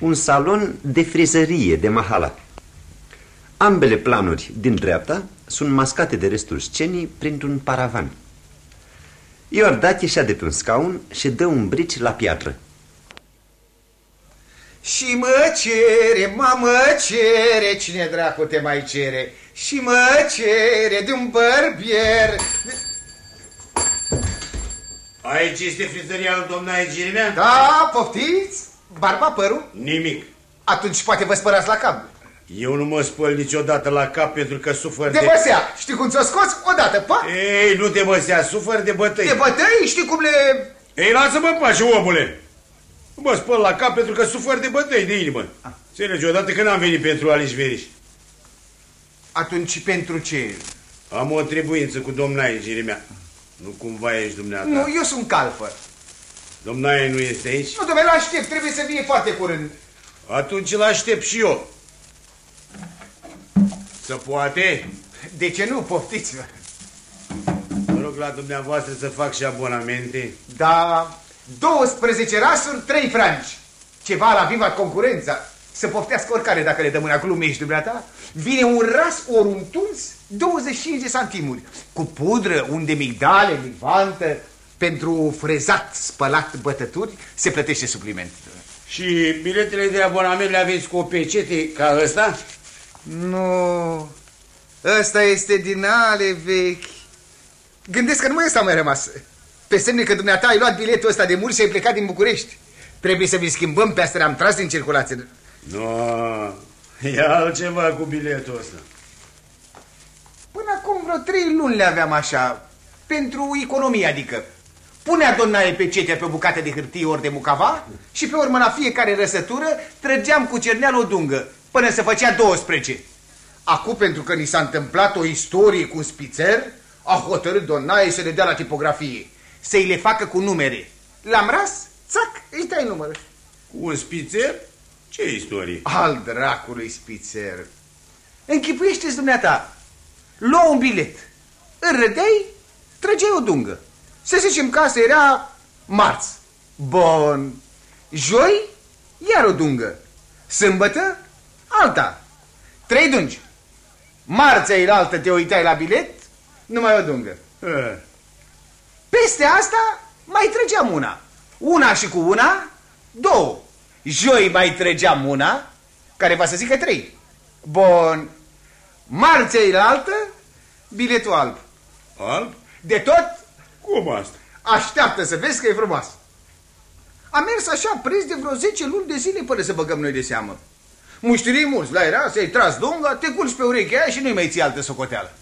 un salon de frizărie de mahala. Ambele planuri din dreapta sunt mascate de restul scenii printr-un paravan. Iordache ieșea de pe un scaun și dă un brici la piatră. Și mă cere, mă cere, cine dracu te mai cere? Și mă cere de un bărbier. Aici este frizăria lui domnaie Girimea? Da, poftiți? Barba, părul? Nimic. Atunci poate vă spărați la cap. Eu nu mă spăl niciodată la cap pentru că sufăr de... De băsea. Știi cum ți-o scoți? Odată, pa? Ei, nu te băsea, sufăr de bătăi. De bătăi? Știi cum le... Ei, lasă-mă pace, omule. Nu mă spăl la cap pentru că sufăr de bătăi de inimă. Înțelegi, odată că n-am venit pentru Alice Veriș. Atunci pentru ce? Am o trebuință cu domnaie, Jirimea. Nu cumva ești dumneata. Nu, eu sunt calfăr. Domnaie nu este aici? Nu, domnule, l-aștept, trebuie să vie foarte curând. Atunci l-aștept și eu. Să poate? De ce nu? Poftiți-vă. Mă rog la dumneavoastră să fac și abonamente. Da, 12 rasuri, 3 franci. Ceva la viva concurența. Să poftească oricare dacă le dăm în glumești, dumneata. Vine un ras ori un tuns, 25 de santimuri. Cu pudră, un de migdale, mivantă. Pentru frezat, spălat, bătături, se plătește supliment. Și biletele de abonament le aveți cu o pecete ca ăsta? Nu, ăsta este din ale vechi. Gândesc că nu mai ăsta mai rămas. Pe semne că dumneata ai luat biletul ăsta de mult și ai plecat din București. Trebuie să vi schimbăm, pe asta am tras din circulație. Nu, no, e altceva cu biletul ăsta. Până acum vreo trei luni le aveam așa, pentru economie, adică. Punea donaie pe cetea pe o bucată de hârtie ori de mucava și pe urmă la fiecare răsătură trăgeam cu cerneal o dungă, până se făcea 12. Acum, pentru că ni s-a întâmplat o istorie cu un spițer, a hotărât donaie să le dea la tipografie, să-i le facă cu numere. L-am ras, țac, îi dai numărul. Cu un spițer? Ce istorie? Al dracului spițer. Închipuiește-ți dumneata, lua un bilet, îl rădeai, trăgeai o dungă. Să zicem că asta era marți. Bun. Joi, iar o dungă. Sâmbătă, alta. Trei dungi. Marțea altă te uitai la bilet, numai o dungă. Peste asta mai trăgeam una. Una și cu una, două. Joi mai trăgeam una, care va să zică trei. Bun. Marțea altă, biletul alb. Alb? De tot cum asta? Așteaptă să vezi că e frumos. A mers așa prins de vreo 10 luni de zile până să băgăm noi de seamă. Muștirii mulți, la era, să-i tras dunga, te culci pe urechea aia și nu-i mai ții altă socoteală.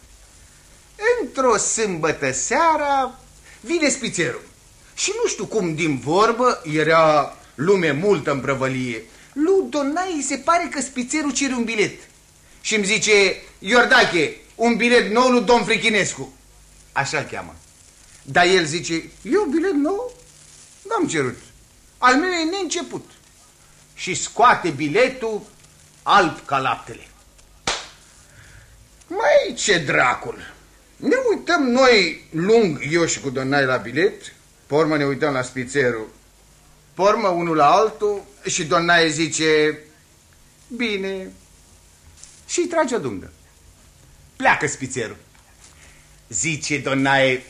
Într-o sâmbătă seara vine spițerul. Și nu știu cum din vorbă, era lume multă în prăvălie. Lui Donai se pare că spițerul cere un bilet. Și îmi zice, Iordache, un bilet nou lui Domn Frichinescu. Așa-l cheamă. Dar el zice, eu bilet nou n-am cerut. Al meu e neînceput. Și scoate biletul alb ca laptele. Mai ce dracul! Ne uităm noi lung, eu și cu Donai la bilet, pormă ne uităm la spițerul, pormă unul la altul și Donai zice, bine, și trage o dungă. Pleacă spițerul. Zice Donae,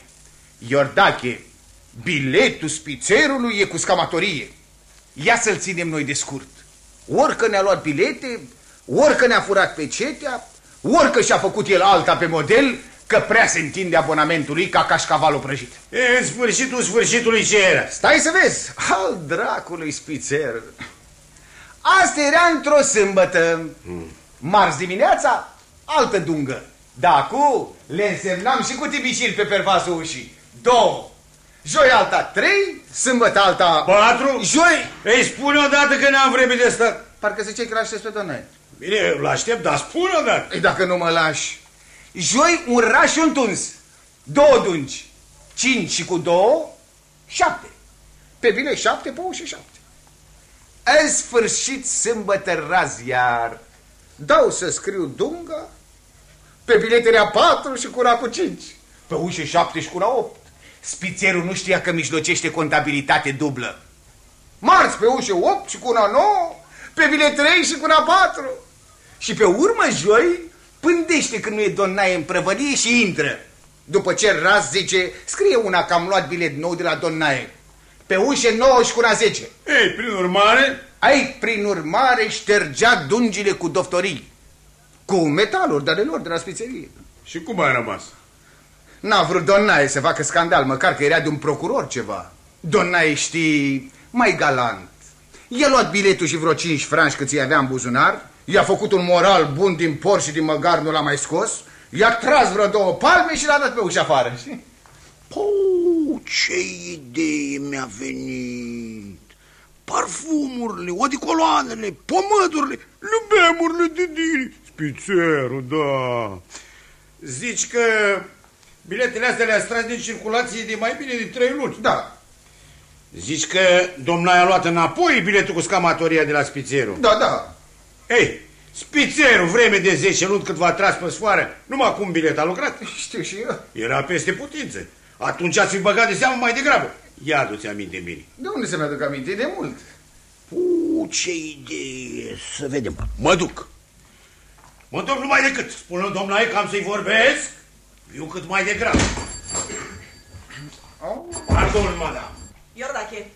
Iordache, biletul spițerului e cu scamatorie. Ia să-l ținem noi de scurt. Orică ne-a luat bilete, orică ne-a furat pe cetea, orică și-a făcut el alta pe model, că prea se întinde abonamentul lui caș cașcavalul prăjit. E, în sfârșitul sfârșitului ce era? Stai să vezi. Al dracului spițer. Asta era într-o sâmbătă. Hmm. Marți dimineața, altă dungă. Da, cu le însemnam și cu tibicil pe pervasul ușii două. Joi alta trei, sâmbătă alta... Patru? Joi... Ei, spune odată că n-am vreme de stat. Parcă ziceai că l-aștept pe doamne. Bine, îl aștept, dar spune odată. Ei, dacă nu mă lași. Joi un raș și un tuns. Două dungi. Cinci și cu două, șapte. Pe bine șapte, pe și șapte. În sfârșit sâmbătă raz iar. Dau să scriu dunga, pe biletele a patru și cura cu cinci. Pe ușă șapte și cura opt. Spițerul nu știa că mijlocește contabilitate dublă. Marți pe ușă 8 și cu una 9, Pe bilet 3 și cu la 4. Și pe urmă, joi, pândește când nu e Donaie în prăvălie și intră. După ce ras zice, scrie una că am luat bilet nou de la Donaie. Pe ușe 9 și cu la 10. Ei, prin urmare... Ai, prin urmare, ștergea dungile cu doftorii. Cu metaluri de ale lor de la spițerie. Și cum a rămas? N-a vrut Donaie să facă scandal, măcar că era de un procuror ceva. Donaie, știi, mai galant. I-a luat biletul și vreo 5 franci cât i avea în buzunar, i-a făcut un moral bun din por și din măgar nu l-a mai scos, i-a tras vreo două palme și l-a dat pe ușa afară. știi? Pou, ce idee mi-a venit! Parfumurile, odicoloanele, pomădurile, lubemurile de diri, spițerul, da. Zici că biletele astea le-a tras din circulație de mai bine de trei luni. Da, Zici că domnul a luat înapoi biletul cu scamatoria de la Spițerul. da, da. Ei, Spițerul, vreme de 10 luni cât v-a tras pe sfoară, numai cum bilet a lucrat? Știu și eu. Era peste putință. Atunci ați fi băgat de seamă mai degrabă. Ia adu-ți aminte bine. De unde să mi-aduc aminte? E de mult. Pou, ce idee! Să vedem. Mă duc. Mă duc numai decât. Spune domnule că am să-i vorbesc. Viu cât mai degrabă. Oh, Pardon, madame. Iordache,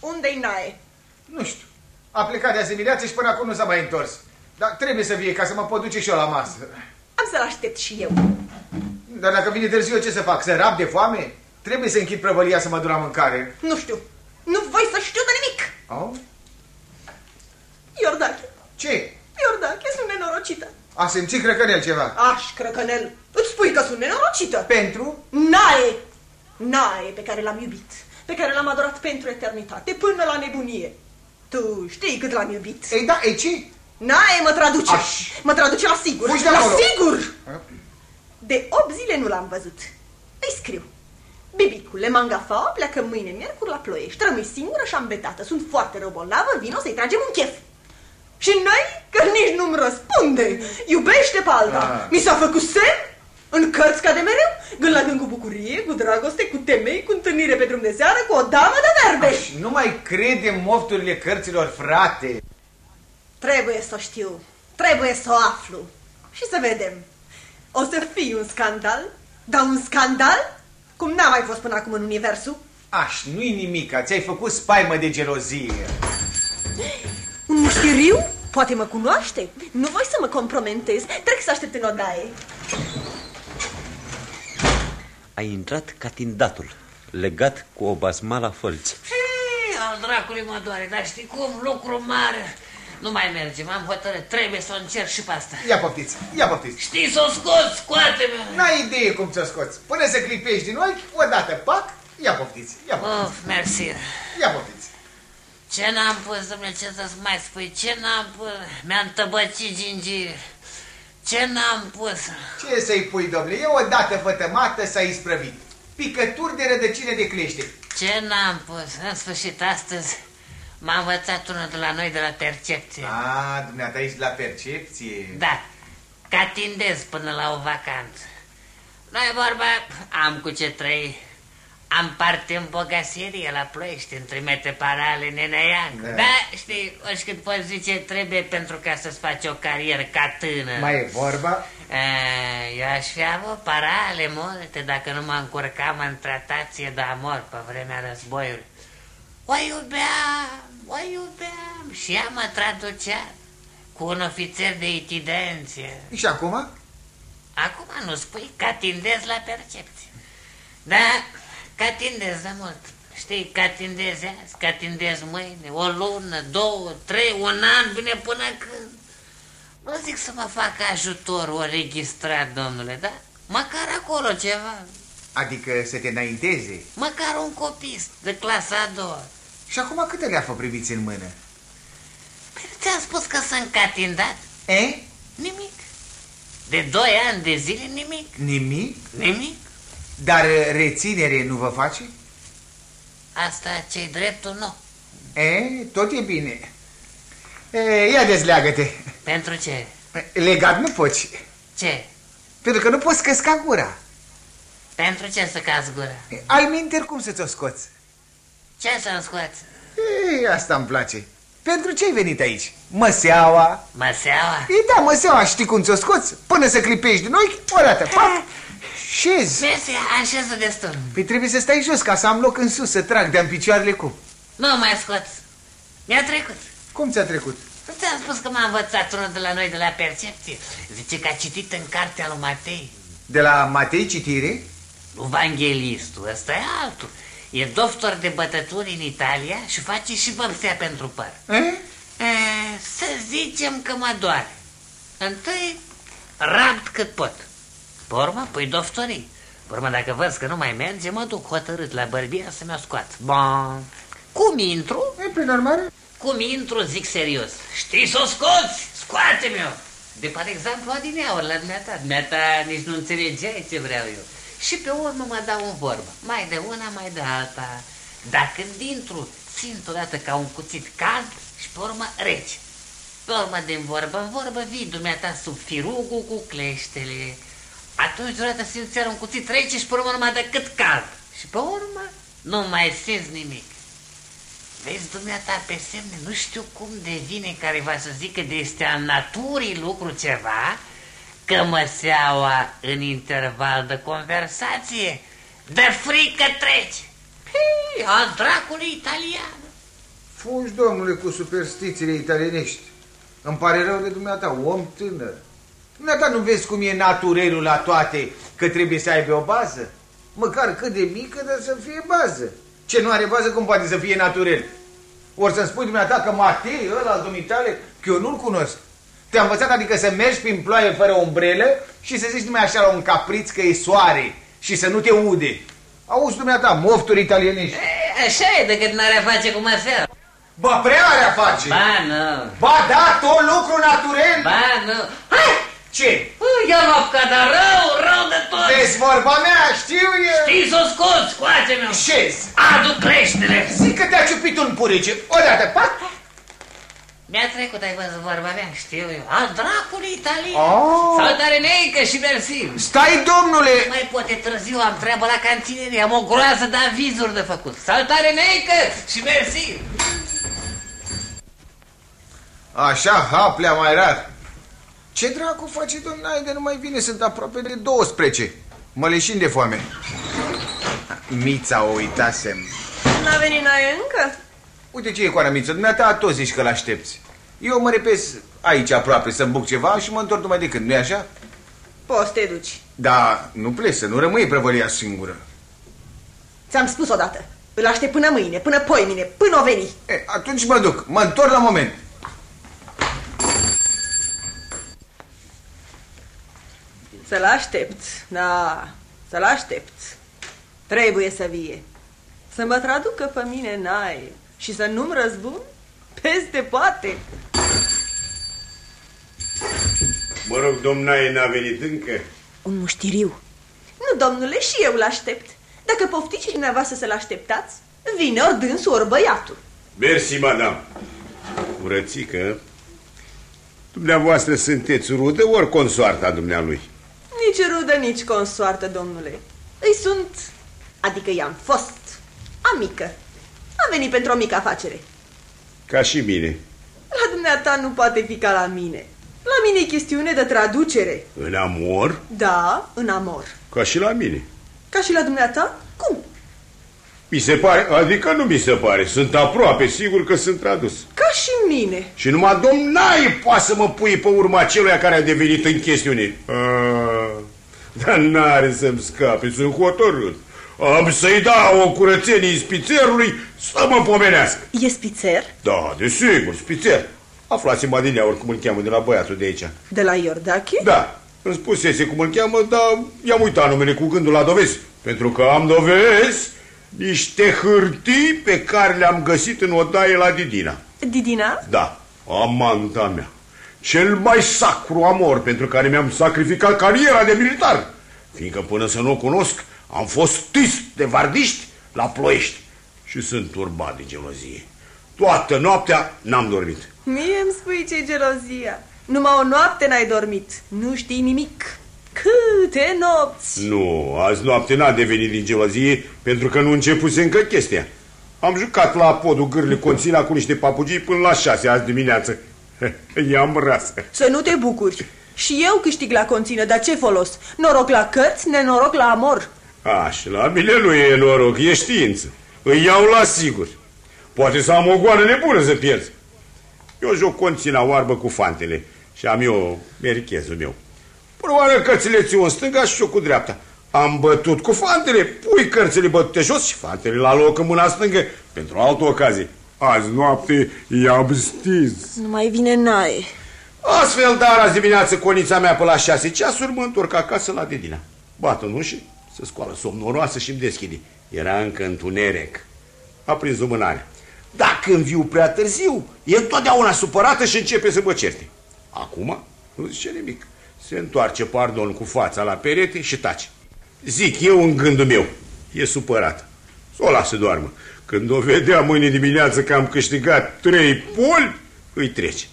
unde-i Nae? nu știu. A plecat de azi dimineață și până acum nu s-a mai întors. Dar trebuie să vie ca să mă pot duce și eu la masă. Am să-l aștept și eu. Dar dacă vine târziu, ce să fac? Să rab de foame? Trebuie să închid prăvălia să mă duc la mâncare. Nu știu. Nu voi să știu de nimic. Oh? Iordache, Ce? Iordache, sunt nenorocită. A simțit crăcănel ceva. Aș, crăcănel, îți spui că sunt nenorocită. Pentru? Nae! Nae pe care l-am iubit, pe care l-am adorat pentru eternitate, până la nebunie. Tu știi cât l-am iubit. Ei da, ei ce? Nae mă traduce. Aș. Mă traduce la sigur. Fugi de la acolo. sigur! De 8 zile nu l-am văzut. Îi scriu. Bibicule, mangafa pleacă mâine miercuri la ploiești. Rămâi singură și ambetată. Sunt foarte rău bolnavă, vino să-i tragem un chef. Și noi, că nici nu-mi răspunde, iubește pe alta. Ah. Mi s-a făcut semn în cărți ca de mereu, gând la gând cu bucurie, cu dragoste, cu temei, cu întâlnire pe drum de seară, cu o damă de verbe. Și nu mai crede în mofturile cărților, frate. Trebuie să o știu, trebuie să o aflu și să vedem. O să fie un scandal, dar un scandal cum n-a mai fost până acum în universul. Aș, nu-i nimica, ți-ai făcut spaimă de gelozie. Un mușchiriu? Poate mă cunoaște. Nu voi să mă compromentez. Trec să aștept în odaie. A intrat catindatul, legat cu o basma la fălți. Hei, al dracului mă doare, dar știi cum? Lucru mare. Nu mai merge, m-am hotărât, trebuie să o încerc și pe asta. Ia poftiți, ia poftiți. Știi să o scoți, scoate-mă! N-ai idee cum ți-o scoți. Până să clipești din ochi, odată, pac, ia poftiți, ia poftiți, Of, mersi. ia poftiți. Ce n-am pus, domnule, ce să-ți mai spui? Ce n-am pus? Mi-am tăbăcit gingiri. Ce n-am pus? Ce să-i pui, domnule? E o dată fătămată s-a isprăvit. Picături de rădăcine de clește. Ce n-am pus? În sfârșit, astăzi m-a învățat unul de la noi de la percepție. A, dumneata ești la percepție. Da, ca tindez până la o vacanță. Noi vorba, am cu ce trăi. Am parte în bogăserie la ploiești, îmi trimite parale neneancă. Da. Da. da, știi, ori când poți zice, trebuie pentru ca să-ți faci o carieră ca tânăr. Mai e vorba? A, eu aș fi avut parale multe dacă nu mă încurcam în tratație de amor pe vremea războiului. O iubeam, o iubeam și ea mă traducea cu un ofițer de itidenție. Și acum? Acum nu spui că atindez la percepție. Da, că atindez de mult. Știi, că atindez azi, că atindez mâine, o lună, două, trei, un an, bine până când. Nu zic să mă facă ajutor o registrat, domnule, da? Măcar acolo ceva. Adică să te înainteze. Măcar un copist de clasa a doua. Și acum câte leafă priviți în mână? Păi ți-am spus că sunt catindat? E? Nimic. De doi ani de zile nimic. Nimic? Nimic. Dar uh, reținere nu vă face? Asta ce-i dreptul, nu. E, tot e bine. E, ia dezleagă-te. Pentru ce? Legat nu poți. Ce? Pentru că nu poți căsca gura. Pentru ce să cazi gura? Al minter cum să ți-o scoți? Ce să-mi scoți? Ei, asta îmi place. Pentru ce ai venit aici? Măseaua? Măseaua? E da, măseaua, știi cum ți-o scoți? Până să clipești din ochi, o dată, pap, șezi. Mersi, așeză destul. Păi trebuie să stai jos ca să am loc în sus, să trag de-am picioarele cum. Nu mai scot. Mi-a trecut. Cum ți-a trecut? Nu ți-am spus că m-a învățat unul de la noi de la percepție. Zice că a citit în cartea lui Matei. De la Matei citire? Evanghelistul, ăsta e altul. E doctor de bătături în Italia și face și văpsea pentru păr. E? E, să zicem că mă doare. Întâi rapt cât pot. Pe urmă, pui doftorii. Pe urmă, dacă văd că nu mai merge, mă duc hotărât la bărbier să mi-o scoat. Bun. Cum intru? E, prin urmare? Cum intru, zic serios. Știi să o scoți? Scoate-mi-o! De par exemplu adineauri la dumneata. Dumneata nici nu înțelegeai ce vreau eu. Și pe urmă mă dau în vorbă. Mai de una, mai de alta. Dar când intru, simt odată ca un cuțit cald și pe urmă rece. Pe urmă din vorbă în vorbă vii dumneata sub firugul cu cleștele. Atunci deodată simți iar un cuțit rece și pe urmă numai decât cald. Și pe urmă nu mai simți nimic. Vezi, dumneata, pe semne, nu știu cum devine careva să zică de este a naturii lucru ceva, că măseaua în interval de conversație, de frică trece. Pii, a dracului italian. Fugi, domnule, cu superstițiile italienești. Îmi pare rău de dumneata, om tânăr. Dumneata nu vezi cum e naturelul la toate, că trebuie să aibă o bază? Măcar cât de mică, dar să fie bază. Ce nu are bază, cum poate să fie naturel? Ori să-mi spui dumneata că Matei, ăla al dumitale, că eu nu-l cunosc. Te-am învățat adică să mergi prin ploaie fără umbrelă și să zici numai așa la un capriț că e soare și să nu te ude. Auzi dumneata, mofturi italienești. E, așa e decât n-are a face cu măseaua. Ba, prea are a face. Ba, nu. Ba, da, tot lucru naturel. Ba, nu. Hai! Ce? Eu m-am dar rău, rău de tot. Vezi vorba mea, știu eu. Știi să o scoți, scoate-mi-o. Șezi. Adu creștele. Zic că te-a ciupit un purice. Odată, pat. Mi-a trecut, ai văzut vorba mea, știu eu. Al dracului italian. Oh. Salutare neică și mersi. Stai, domnule. Mai poate târziu am treabă la cantinerie, am o groază de avizuri de făcut. Salutare neică și mersi. Așa, haplea mai rar. Ce dracu face domnule de nu mai vine? Sunt aproape de 12. Mă leșin de foame. Mița o uitasem. N-a venit noi încă? Uite ce e cu Miță, dumneata tot zici că l-aștepți. Eu mă repes aici aproape să-mi buc ceva și mă întorc numai de când, nu-i așa? Poți să te duci. Da, nu pleci, să nu rămâi prăvălia singură. Ți-am spus odată. Îl aștept până mâine, până poimine, până o veni. E, atunci mă duc, mă întorc la moment. Să-l aștept, da, să-l aștept. Trebuie să vie. Să mă traducă pe mine n-ai și să nu-mi răzbun peste poate. Mă rog, domnaie n-a venit încă? Un muștiriu. Nu, domnule, și eu l-aștept. Dacă poftiți și dumneavoastră să-l așteptați, vine ori dânsul, ori băiatul. Mersi, madame. Curățică, dumneavoastră sunteți rudă ori consoarta dumnealui? Nici rudă, nici consoartă, domnule. Îi sunt, adică i-am fost, amică. Am venit pentru o mică afacere. Ca și mine. La dumneata nu poate fi ca la mine. La mine e chestiune de traducere. În amor? Da, în amor. Ca și la mine. Ca și la dumneata? Cum? Mi se pare, adică nu mi se pare, sunt aproape sigur că sunt tradus. Ca și mine. Și numai domnai poate să mă pui pe urma celuia care a devenit în chestiune. A, dar n-are să-mi scape, sunt hotărât. Am să-i dau o curățenie spițerului să mă pomenească. E spițer? Da, desigur, spițer. Aflați-mă adineauri cum îl cheamă de la băiatul de aici. De la Iordache? Da, îmi spusese cum îl cheamă, dar i-am uitat numele cu gândul la dovezi. Pentru că am dovezi niște hârtii pe care le-am găsit în odaie la Didina. Didina? Da, amanta mea. Cel mai sacru amor pentru care mi-am sacrificat cariera de militar. Fiindcă până să nu o cunosc, am fost tist de vardiști la ploiești. Și sunt turbat de gelozie. Toată noaptea n-am dormit. Mie îmi spui ce gelozia. Numai o noapte n-ai dormit. Nu știi nimic. Câte nopți! Nu, azi noapte n-a devenit din gelozie pentru că nu începuse încă chestia. Am jucat la podul gârli conțina cu niște papugii până la șase azi dimineață. I-am ras. Să nu te bucuri. Și eu câștig la conțină, dar ce folos? Noroc la cărți, nenoroc la amor. Așa, la mine nu e noroc, e știință. Îi iau la sigur. Poate să am o goană nebună să pierzi. Eu joc conțina oarbă cu fantele și am eu merichezul meu. Probabil cărțile ți în stânga și eu cu dreapta. Am bătut cu fantele, pui cărțile bătute jos și fantele la loc în mâna stângă pentru altă ocazie. Azi noapte i-am stins. Nu mai vine nae. Astfel, dar azi dimineață conița mea pe la șase ceasuri mă întorc acasă la Dedina. Bat în ușă, se scoală somnoroasă și îmi deschide. Era încă întuneric. A prins lumânarea. Dacă înviu prea târziu, e întotdeauna supărată și începe să mă certe. Acum nu zice nimic. Se întoarce, pardon, cu fața la perete și tace. Zic eu în gândul meu, e supărat. Să o lasă doarmă. Când o vedea mâine dimineață că am câștigat trei poli, îi trece.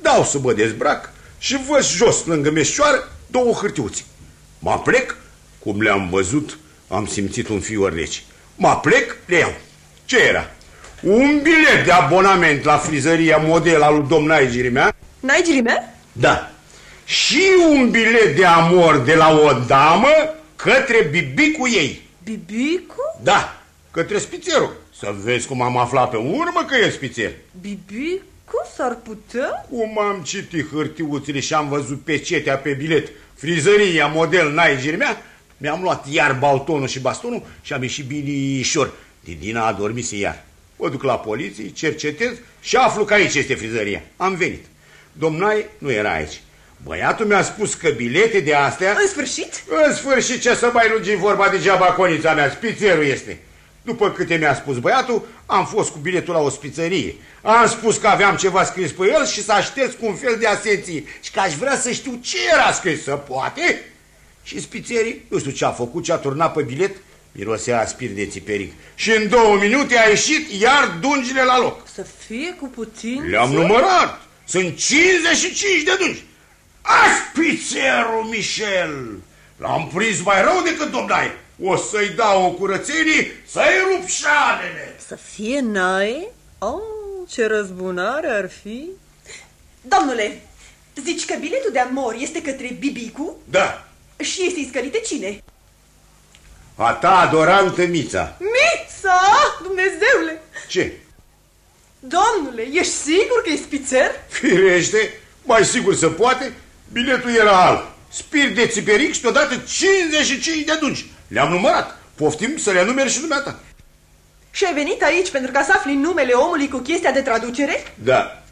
Dau să mă dezbrac și văd jos lângă meșoară două hârtiuțe. Mă plec, cum le-am văzut, am simțit un fior rece. Mă plec, le iau. Ce era? Un bilet de abonament la frizăria model al lui domnului Girimea. N-ai girimea? Da. Și un bilet de amor de la o damă către bibicu ei. Bibicu? Da, către spițerul. Să vezi cum am aflat pe urmă că e spițer. Bibicu s-ar putea? Cum am citit hârtiuțele și am văzut pe cetea pe bilet frizăria model Nai Girmea, mi-am luat iar baltonul și bastonul și am ieșit binișor. Didina a dormit iar. Mă duc la poliție, cercetez și aflu că aici este frizăria. Am venit. Domnai nu era aici. Băiatul mi-a spus că bilete de astea... În sfârșit? În sfârșit, ce să mai lungi vorba degeaba conița mea, spițerul este. După câte mi-a spus băiatul, am fost cu biletul la o spițărie. Am spus că aveam ceva scris pe el și să aștept cu un fel de asenție și că aș vrea să știu ce era scris, să poate? Și spițerii, nu știu ce a făcut, ce a turnat pe bilet, mirosea aspir de țiperic. Și în două minute a ieșit iar dungile la loc. Să fie cu puțin. Le-am numărat. Sunt 55 de dungi. Aspițerul Michel! L-am prins mai rău decât domnai. O să-i dau o curățenie, să-i rup șalele. Să fie nae? Oh, ce răzbunare ar fi. Domnule, zici că biletul de amor este către Bibicu? Da. Și este iscărit de cine? A ta adorantă Mița. Mița! Dumnezeule! Ce? Domnule, ești sigur că e spițer? Firește, mai sigur se poate, biletul era alb. Spirit de țiperic și deodată 55 de dungi. Le-am numărat. Poftim să le numeri și dumneata. Și ai venit aici pentru ca să afli numele omului cu chestia de traducere? Da.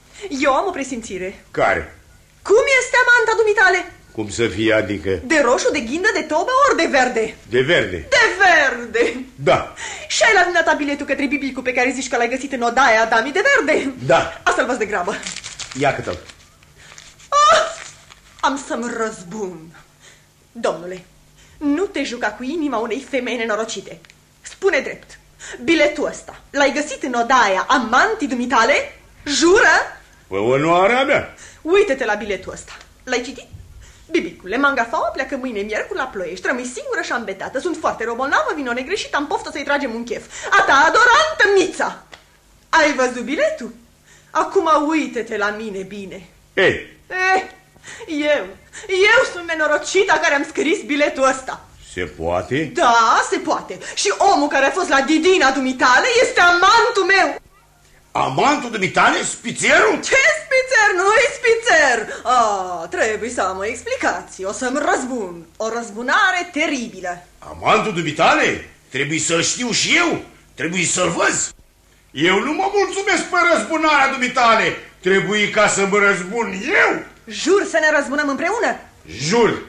Eu am o presimțire. Care? Cum este amanta dumitale? Cum să fie, adică? De roșu, de ghindă, de tobă ori de verde? De verde. De verde! Da. Și ai la dumneata biletul către bibicu pe care zici că l-ai găsit în odaia damii de verde? Da. Asta-l văz de grabă. Ia câtă Ah! Am să-mi răzbun. Domnule, nu te juca cu inima unei femei nenorocite. Spune drept, biletul ăsta l-ai găsit în odaia amantii dumitale? Jură? Pă onoarea mea. Uită-te la biletul ăsta. L-ai citit? Bibicule, mangafaua pleacă mâine miercuri la ploiești, rămâi singură și ambetată, sunt foarte robolnavă, vino negreșit, am poftă să-i tragem un chef. A ta adorantă Mița! Ai văzut biletul? Acum uită-te la mine bine. Ei, Eh, eu, eu sunt nenorocita care am scris biletul ăsta. se poate? Da, se poate. Și omul care a fost la Didina dumitale este amantul meu. Amantul dumitale? Spițerul? Ce spițer? Nu-i spițer! Ah, trebuie să am o explicație. O să-mi răzbun. O răzbunare teribilă. Amantul dumitale? Trebuie să-l știu și eu. Trebuie să-l văz. Eu nu mă mulțumesc pe răzbunarea dumitale. Trebuie ca să mă răzbun eu. Jur să ne răzbunăm împreună? Jur.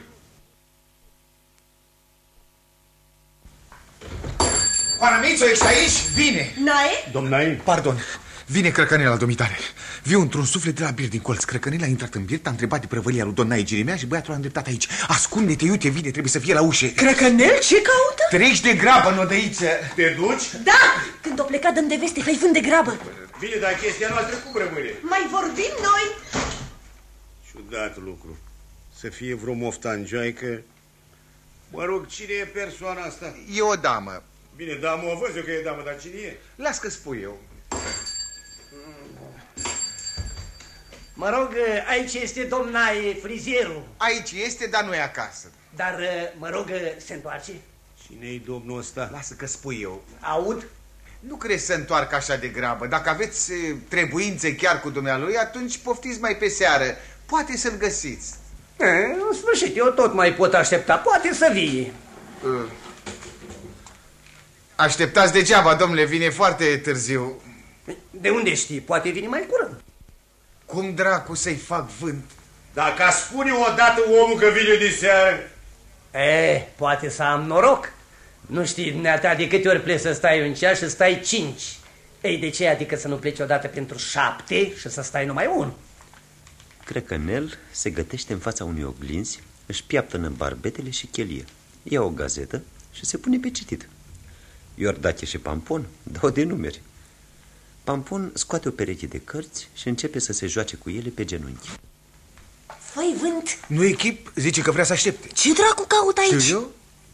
Paramițo, ești aici? Vine! Nae? Domnai, Pardon, vine crăcănela dumitare. Viu într-un suflet de la bir din colț. Crăcănela a intrat în birt, a întrebat de prăvălia lui Donaie Girimea și băiatul a îndreptat aici. Ascunde-te, iute, vine, trebuie să fie la ușă. Crăcănel? Ce caută? Treci de grabă, nodăiță. te duci? Da! Când o pleca dăm de veste, fai vânt de grabă. Bine, dar chestia noastră cum rămâne? Mai vorbim noi? Ciudat lucru. Să fie vreo moftanjoaică. Mă rog, cine e persoana asta? E o damă. Bine, da, mă văz eu că e damă, dar cine e? Las că spui eu. Mă rog, aici este domnaie frizierul. Aici este, dar nu e acasă. Dar, mă rog, se întoarce? Cine-i domnul ăsta? Lasă că spui eu. Aud? Nu crezi să întoarcă așa de grabă. Dacă aveți eh, trebuințe chiar cu dumnealui, atunci poftiți mai pe seară. Poate să-l găsiți. E, în sfârșit, eu tot mai pot aștepta. Poate să vie. Uh. Așteptați degeaba, domnule, vine foarte târziu. De unde știi? Poate vine mai curând. Cum dracu să-i fac vânt? Dacă a spune odată omul că vine de seară... E, poate să am noroc. Nu știi, dumneata, de câte ori pleci să stai un ceas și stai cinci. Ei, de ce adică să nu pleci odată pentru șapte și să stai numai unul? Crăcănel se gătește în fața unui oglinzi, își piaptănă barbetele și chelie. Ia o gazetă și se pune pe citit. Iordache și Pampon dau de numeri. Pampon scoate o pereche de cărți și începe să se joace cu ele pe genunchi. Făi vânt! Nu echip, zice că vrea să aștepte. Ce dracu caut aici? Știu eu?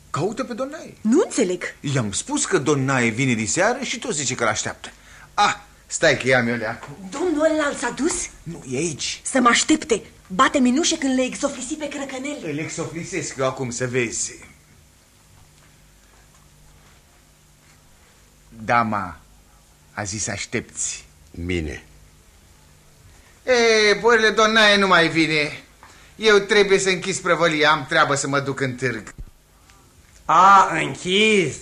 Caută pe Don Nae. Nu înțeleg. I-am spus că Don Nae vine de seară și tot zice că l-așteaptă. Ah, stai că i-am eu leacul. Domnul ăla s-a dus? Nu, e aici. Să mă aștepte. Bate minușe când le exoflisi pe crăcănel. Îl exoflisesc eu acum să vezi. Dama a zis aștepți. Bine. E, borile Donaie nu mai vine. Eu trebuie să închis prăvălia, am treabă să mă duc în târg. A, închis.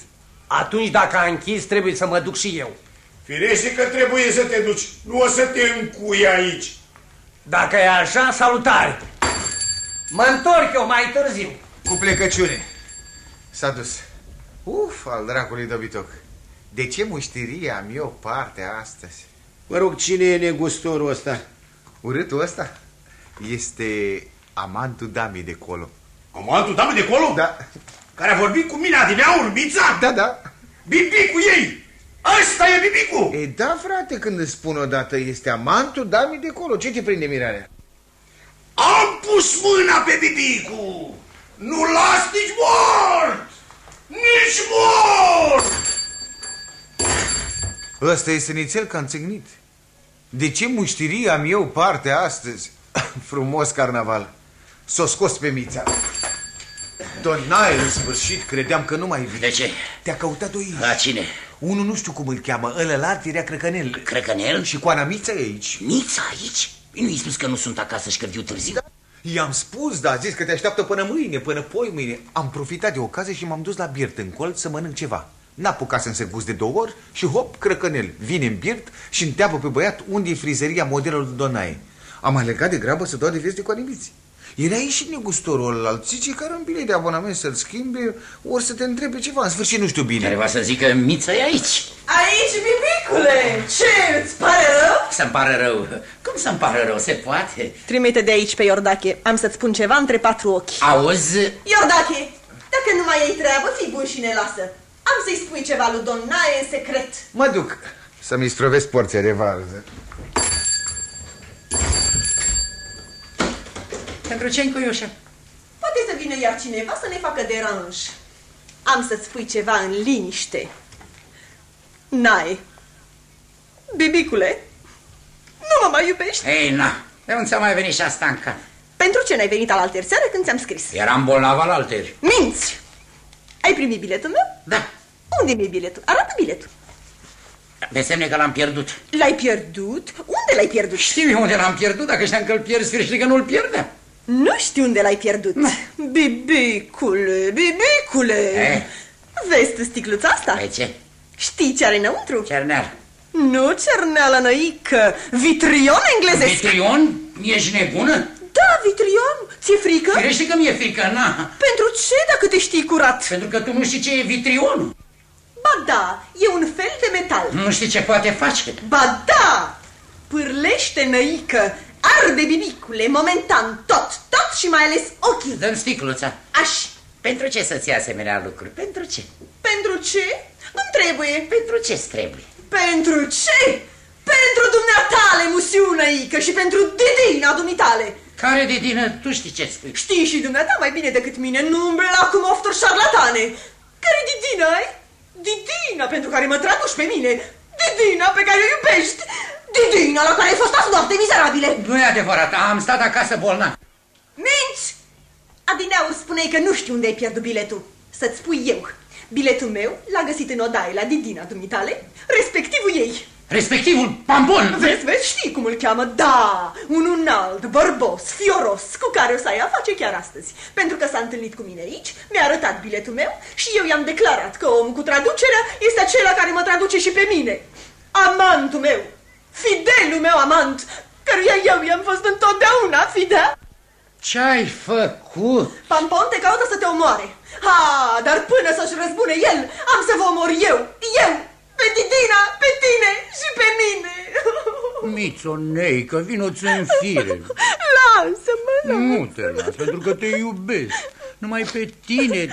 Atunci dacă a închis, trebuie să mă duc și eu. Firește că trebuie să te duci. Nu o să te încui aici. Dacă e așa, salutare. Mă întorc eu mai târziu. Cu plecăciune. S-a dus. Uf, al dracului dobitoc. De ce muștirie am eu parte astăzi? Mă rog, cine e negustorul ăsta? Urâtul ăsta este amantul damei de colo. Amantul damă de colo? Da, Care a vorbit cu mine adineaur, urbița? da, da. Bibi cu ei! Ăsta e Bibicu! E, da, frate, când îți spun odată, este amantul damei de colo. Ce te prinde mirarea? Am pus mâna pe Bibicu! Nu las nici mort! Nici mort! Ăsta este nițel ca înțegnit. De ce muștirie am eu parte astăzi? Frumos carnaval. S-o scos pe mița. Donaie, în sfârșit, credeam că nu mai vine. De ce? Te-a căutat o aici. La cine? Unul nu știu cum îl cheamă, ălălalt era Crăcănel. Crăcănel? Și Coana Mița e aici. Nița aici? Nu-i spus că nu sunt acasă și că viu târziu? I-am spus, da, a zis că te așteaptă până mâine, până poi mâine. Am profitat de ocazie și m-am dus la birt în colț să mănânc ceva. N-a apucat să-mi se gust de două ori și hop, crăcănel, vine în birt și întreabă pe băiat unde e frizeria modelului Donaie. Am alegat de grabă să dau de vezi de coanimiți. Era aici și negustorul ăla, zice că are un bilet de abonament să-l schimbe, ori să te întrebe ceva, în sfârșit nu știu bine. Care va să zică Mița e aici? Aici, bibicule! Ce, îți pare rău? Să-mi pară rău. Cum să-mi pară rău? Se poate? Trimite de aici pe Iordache. Am să-ți spun ceva între patru ochi. Auzi? Iordache, dacă nu mai ai treabă, fii bun și ne lasă. Am să-i spui ceva lui Don Nae în secret. Mă duc să-mi strovesc porția de varză. Pentru ce încuiușă? Poate să vină iar cineva să ne facă deranj. Am să-ți spui ceva în liniște. Nae. Bibicule, nu mă mai iubești? Ei, na, de unde ți-a mai venit și asta în cap? Pentru ce n-ai venit al seară când ți-am scris? Eram bolnav al alteri. Minți! Ai primit biletul meu? Da, Unde mi-e biletul? Arată biletul. de semne că l-am pierdut. L-ai pierdut? Unde l-ai pierdut? Știu eu unde l-am pierdut, dacă știam că îl pierd, sfârșit că nu-l pierdem. Nu știu unde l-ai pierdut. Bibicule, bibicule. Eh? Vezi tu sticluța asta? Pe ce? Știi ce are înăuntru? Cerneal. Nu cerneală năică, vitrion englezesc. Vitrion? Ești nebună? Da, vitrion. Ți-e frică? Firește că mi-e frică, na. Pentru ce dacă te știi curat? Pentru că tu nu știi ce e vitrion. Ba da, e un fel de metal. Nu știi ce poate face. Ba da! Pârlește năică, arde bibicule, momentan, tot, tot și mai ales ochii. Dă-mi sticluța. Aș. Pentru ce să-ți ia asemenea lucruri? Pentru ce? Pentru ce? Îmi trebuie. Pentru ce-ți trebuie? Pentru ce? Pentru dumneatale, musiunăică, și pentru didina dumitale. Care de dină, tu știi ce spui? Știi și dumneata mai bine decât mine, nu umble la cu mofturi șarlatane. Care didina ai? Didina pentru care mă traduci pe mine. Didina pe care o iubești. Didina la care ai fost azi noapte, mizerabile. Nu e adevărat, am stat acasă bolnav. Minți! Adineaur spuneai că nu știu unde ai pierdut biletul. Să-ți spui eu. Biletul meu l-a găsit în odaie la Didina dumitale, respectivul ei. Respectivul Pampon. Vezi, vezi, știi cum îl cheamă? Da, un înalt, bărbos, fioros, cu care o să ai face chiar astăzi. Pentru că s-a întâlnit cu mine aici, mi-a arătat biletul meu și eu i-am declarat că omul cu traducerea este acela care mă traduce și pe mine. Amantul meu, fidelul meu amant, căruia eu i-am fost întotdeauna fidel. Ce-ai făcut? Pampon te caută să te omoare. Ha, dar până să-și răzbune el, am să vă omor eu, eu, pe Didina, pe tine și pe mine. Mițoneică, vino-ți în fire. Lasă-mă, Nu te las, pentru că te iubesc. Numai pe tine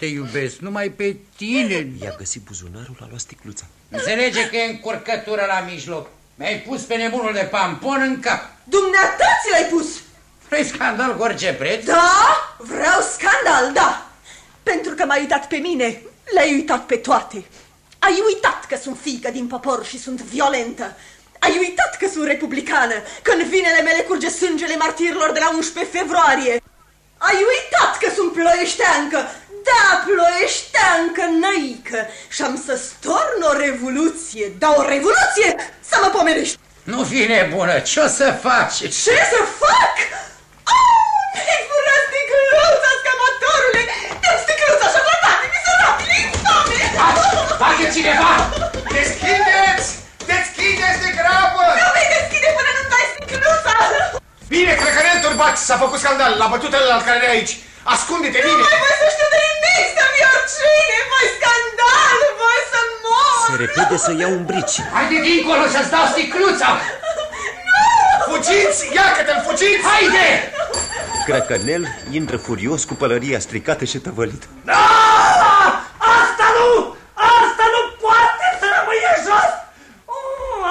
te iubesc, numai pe tine. I-a găsit buzunarul, a luat sticluța. Înțelege că e încurcătură la mijloc. Mi-ai pus pe nebunul de Pampon în cap. Dumneata ți l-ai pus. Vrei scandal cu orice preț? Da, vreau scandal, da. Pentru că m-ai uitat pe mine, le-ai uitat pe toate. Ai uitat că sunt fiică din popor și sunt violentă. Ai uitat că sunt republicană, că în vinele mele curge sângele martirilor de la 11 februarie. Ai uitat că sunt ploieșteancă, da, ploieșteancă, năică, și am să storn o revoluție, da, o revoluție, să mă pomenești. Nu fi nebună, ce o să faci? Ce să fac? Oh, mi-ai furat sticluța, scamatorule! Dă sticluța și-a plătat, mizerabile, infame! Face cineva! Deschideți! Deschideți de grabă! Nu vei deschide până nu-mi dai sticluța! Bine, crăcănel turbat, s-a făcut scandal, l-a bătut ălalt care era aici. Ascunde-te, Nu bine! mai voi să știu de nimic, să-mi iau cine, voi scandal, voi să mor! Se repede să ia un brici. Haide dincolo să-ți dau sticluța! Fugiți! Ia că te-l fugiți! Haide! Crăcănel intră furios cu pălăria stricată și tăvălită. Da! Asta nu! Asta nu poate să rămâie jos!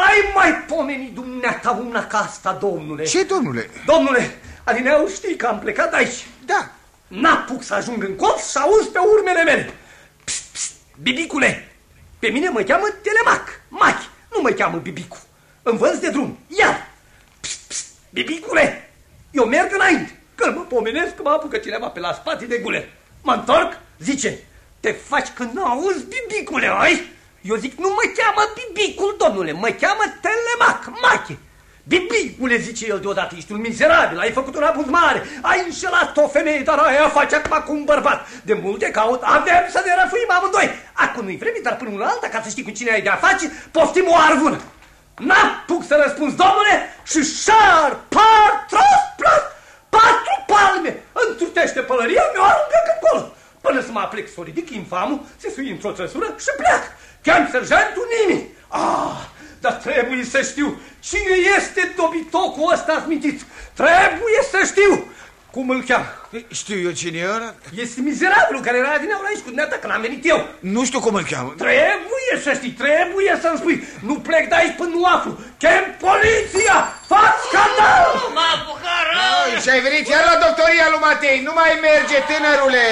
Oh, ai mai pomenit dumneata una ca asta, domnule. Ce, domnule? Domnule, Alineu știi că am plecat de aici. Da. N-apuc să ajung în colț și auzi pe urmele mele. Psst, psst, bibicule, pe mine mă cheamă Telemac, Machi, nu mă cheamă Bibicu. Învăț de drum, iar. Psst, psst, bibicule, eu merg înainte. Când mă pomenesc, mă apucă cineva pe la spate de guler. Mă întorc, zice, te faci când nu auzi bibicule, ai? Eu zic, nu mă cheamă bibicul, domnule, mă cheamă Telemac, Machi. Bibicule, zice el deodată, ești un mizerabil, ai făcut un abuz mare, ai înșelat o femeie, dar aia face acum cu un bărbat. De multe caut, avem să ne răfuim amândoi. Acum nu-i vreme, dar până una alta, ca să știi cu cine ai de-a face, poftim o arvună. N-apuc să răspunzi, domnule, și șar, par, tros, plas, patru palme, întrutește pălăria, mi-o aruncă încolo. Până să mă aplec să o ridic infamul, se sui într-o trăsură și pleacă. Chem sergentul nimic. Ah, dar trebuie să știu cine este dobitocul ăsta asmintit. Trebuie să știu cum îl cheamă. Știu eu cine e ăla? Este mizerabilul care era din aur aici cu dumneata când am venit eu. Nu știu cum îl cheamă. Trebuie să știi, trebuie să-mi spui. Nu plec de aici până nu aflu. Chem poliția! Fac scandal! M-a apucat rău! Și ai venit iar la doctoria lui Matei. Nu mai merge, tânărule.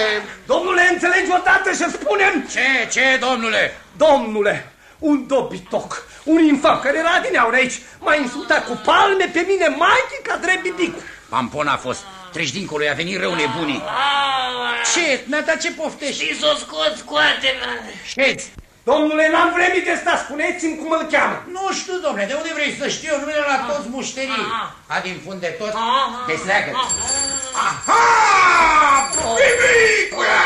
Domnule, înțelegi odată și spunem... Ce, ce, domnule? Domnule, un dobitoc, un infam care era din aur aici, m-a insultat cu palme pe mine, mai ca drept bibicu. Pampon a fost. Treci dincolo, i-a venit rău nebunii. Ce? Nata, ce poftești? Și s-o scot scoate-mă! Șeți? Domnule, n-am vreme de asta, spuneți-mi cum îl cheamă. Nu știu, domnule, de unde vrei să știu? Eu numele la toți mușterii. A din fund de tot, desleagă Aha! Bibicule!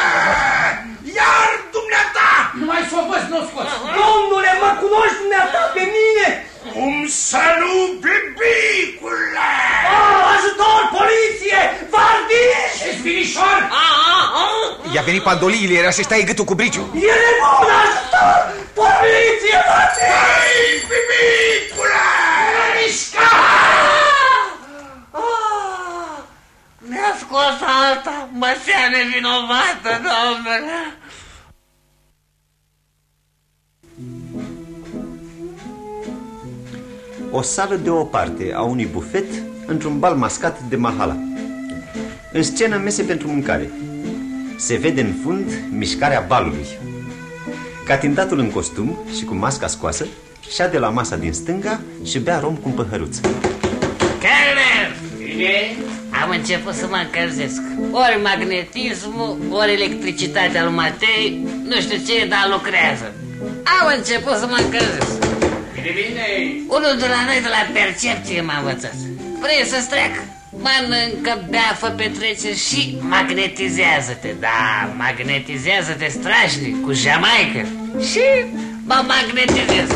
Iar dumneata! Nu mai s-o văz, nu scoți. Domnule, mă cunoști dumneata pe mine? Cum să nu, bibicule? Oh, ajutor, poliție, vardiș! Ești finișor? I-a venit pandoliile, era să-și taie gâtul cu briciu. E nebun, ajutor, poliție, vardiș! Hai, bibicule! Mișca! Ah, Mi-a scos alta, măsea nevinovată, domnule! O sală de o parte a unui bufet într-un bal mascat de mahala. În scenă mese pentru mâncare. Se vede în fund mișcarea balului. Catindatul în costum și cu masca scoasă șade la masa din stânga și bea rom cu un păhăruț. Carner! Am început să mă încălzesc. Ori magnetismul, ori electricitatea lui Matei, nu știu ce, dar lucrează. Am început să mă încălzesc. Bine, bine. Unul de la noi de la percepție m-a învățat. Vrei să-ți treacă? Mănâncă, bea, fă petreceri și magnetizează-te. Da, magnetizează-te strașnic, cu jamaică. Și mă magnetizez.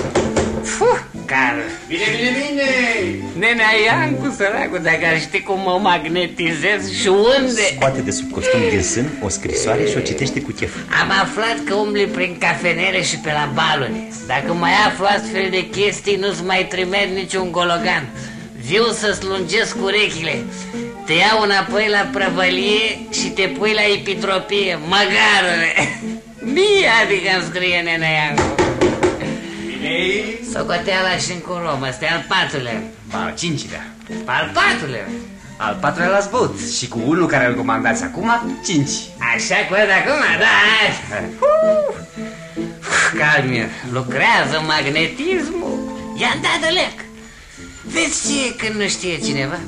Fuh, care... Bine, bine, bine. Nenea Iancu, săracul, dacă ar ști cum mă magnetizez și unde... Scoate de sub costum din sân o scrisoare și o citește cu chef. Am aflat că umbli prin cafenele și pe la baluri. Dacă mai aflu astfel de chestii, nu-ți mai trimit niciun gologan. Viu să-ți lungesc urechile. Te iau înapoi la prăvălie și te pui la epitropie, măgarule. Mie, adică îmi scrie nenea Iancu. Bine. Socoteala și în rom, ăsta e al patrulea. Al cincilea. Al patrulea. Al patrulea l-ați băut și cu unul care îl comandați acum, cinci. Așa cu de acum, da. Calmir, lucrează magnetismul. I-am dat de lec. Vezi ce când nu știe cineva?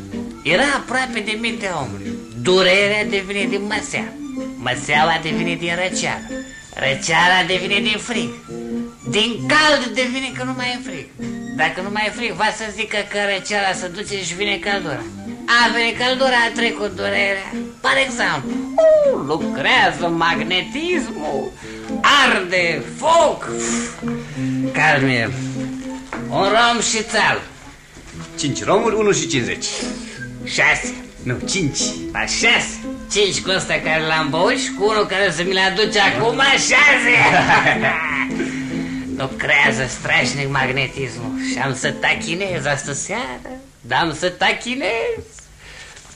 Era aproape de mintea omului. Durerea devine din măsea. Măseaua devine din răceală. Răceala devine din frig. Din cald devine că nu mai e frig. Dacă nu mai e frig, va să zică că răceala se duce și vine căldura. A venit căldura, a trecut durerea. Par exemplu, uh, lucrează magnetismul, arde, foc. Calmie, un rom și țal. Cinci romuri, unul și cincizeci. Șase. Nu, cinci. La șase. Cinci cu ăsta care l-am băut și cu unul care să mi-l aduce acum șase. Lucrează strașnic magnetismul și am să tachinez astă seară. Dar am să tachinez.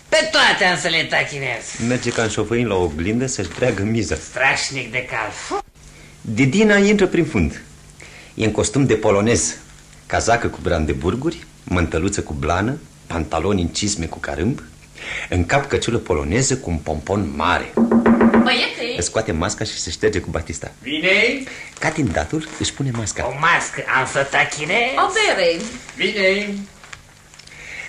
Pe toate am să le tachinez. Merge ca în șofăin la oglindă să-și treagă miza. Strașnic de cald. Didina intră prin fund. E în costum de polonez, cazacă cu brandeburguri, mântăluță cu blană, pantaloni în cisme cu carâmb, în cap căciulă poloneză cu un pompon mare. Băiete, Îți scoate masca și se șterge cu batista. Bine. Catindatul își pune masca. O mască am să tachinez. o bere. Bine.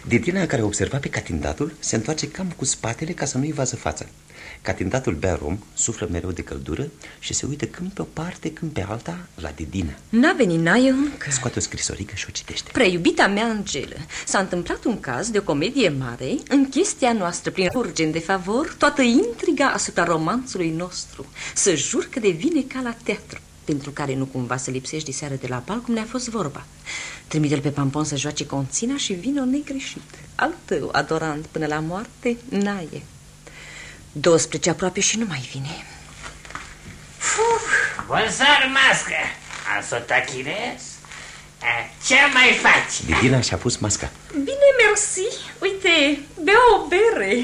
Didina care observa pe catindatul se întoarce cam cu spatele ca să nu-i vază fața. Catindatul bea rom, suflă mereu de căldură și se uită când pe o parte, când pe alta la Didina. N-a venit naie încă. Scoate o scrisorică și o citește. Preiubita mea, Angelă, s-a întâmplat un caz de o comedie mare în chestia noastră, prin urgent de favor, toată intriga asupra romanțului nostru. Să jur că devine ca la teatru, pentru care nu cumva să lipsești de seară de la bal, cum ne-a fost vorba. Trimite-l pe Pampon să joace conțina și vină negreșit. Al tău, adorant până la moarte, naie. 12 aproape și nu mai vine. Bunzar, mască. Am să tachinez. Eh, Ce mai faci? Didina și-a pus masca. Bine, mersi. Uite, bea o bere.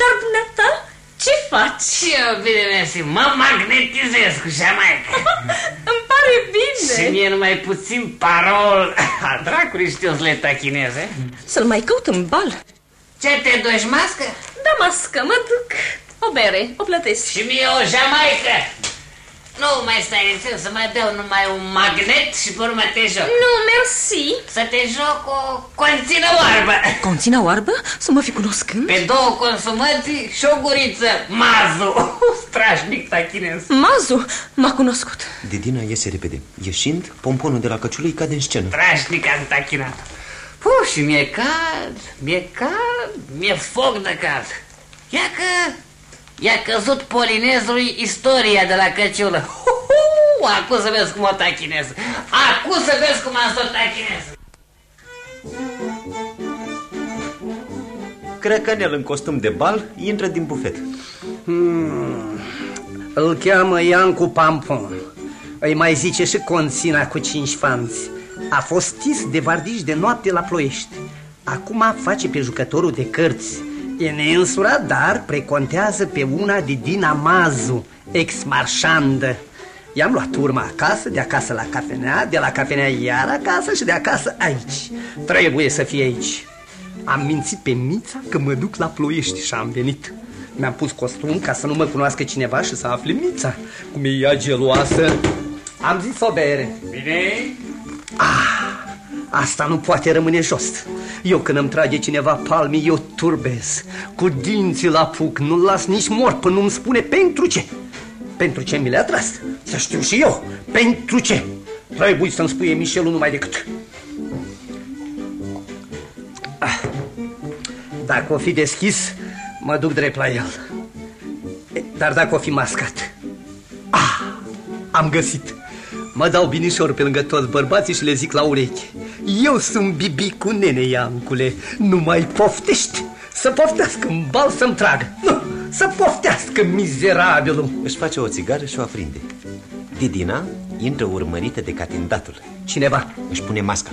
Dar dumneata, ce faci? Și eu, bine mersi, mă magnetizez cu jamaica. Îmi pare bine. Și mie numai puțin parol. A dracului știu să le tachineze. Să-l mai caut în bal. Ce te duci, mască? Da, mască, mă duc. O bere, o plătesc. Și mie o jamaică. Nu mai stai rețel să mai beau numai un magnet și pe urmă te joc. Nu, mersi. Să te joc o conțină oarbă. Conține oarbă? Să mă fi cunoscând? Pe două consumații și o guriță mazu. Strașnic tachinez. Mazu m-a cunoscut. Didina iese repede. Ieșind, pomponul de la căciulă îi cade în scenă. Strașnic am tachinat. Puh, și mi-e cald, mi-e cald, mi-e foc de cald. Ia că i-a căzut polinezului istoria de la căciulă. Hu, hu, acum să vezi cum o tachinez. Acum să vezi cum am să o tachinez. Crăcănel în costum de bal intră din bufet. Îl cheamă Iancu Pampon. Îi mai zice și Conțina cu cinci fanți. A fost tis de vardiș de noapte la ploiești. Acum face pe jucătorul de cărți. E neînsurat, dar precontează pe una de Dina Mazu, ex-marșandă. I-am luat urma acasă, de acasă la cafenea, de la cafenea iar acasă și de acasă aici. Trebuie să fie aici. Am mințit pe Mița că mă duc la ploiești și am venit. Mi-am pus costum ca să nu mă cunoască cineva și să afle Mița. Cum e ea geloasă. Am zis o bere. Bine? Asta nu poate rămâne jos. Eu când îmi trage cineva palmii, eu turbez. Cu dinții la puc, nu-l las nici mort până nu-mi spune pentru ce. Pentru ce mi le-a tras? Să știu și eu. Pentru ce? Trebuie să-mi spui Michelul numai decât. Ah. Dacă o fi deschis, mă duc drept la el. E, Dar dacă o fi mascat... Ah, am găsit. Mă dau binișor pe lângă toți bărbații și le zic la ureche. Eu sunt Bibi cu nene, Iancule. Nu mai poftești. Să poftească în bal să-mi tragă. Nu, să poftească mizerabilul. Își face o țigară și o aprinde. Didina intră urmărită de catindatul. Cineva. Își pune masca.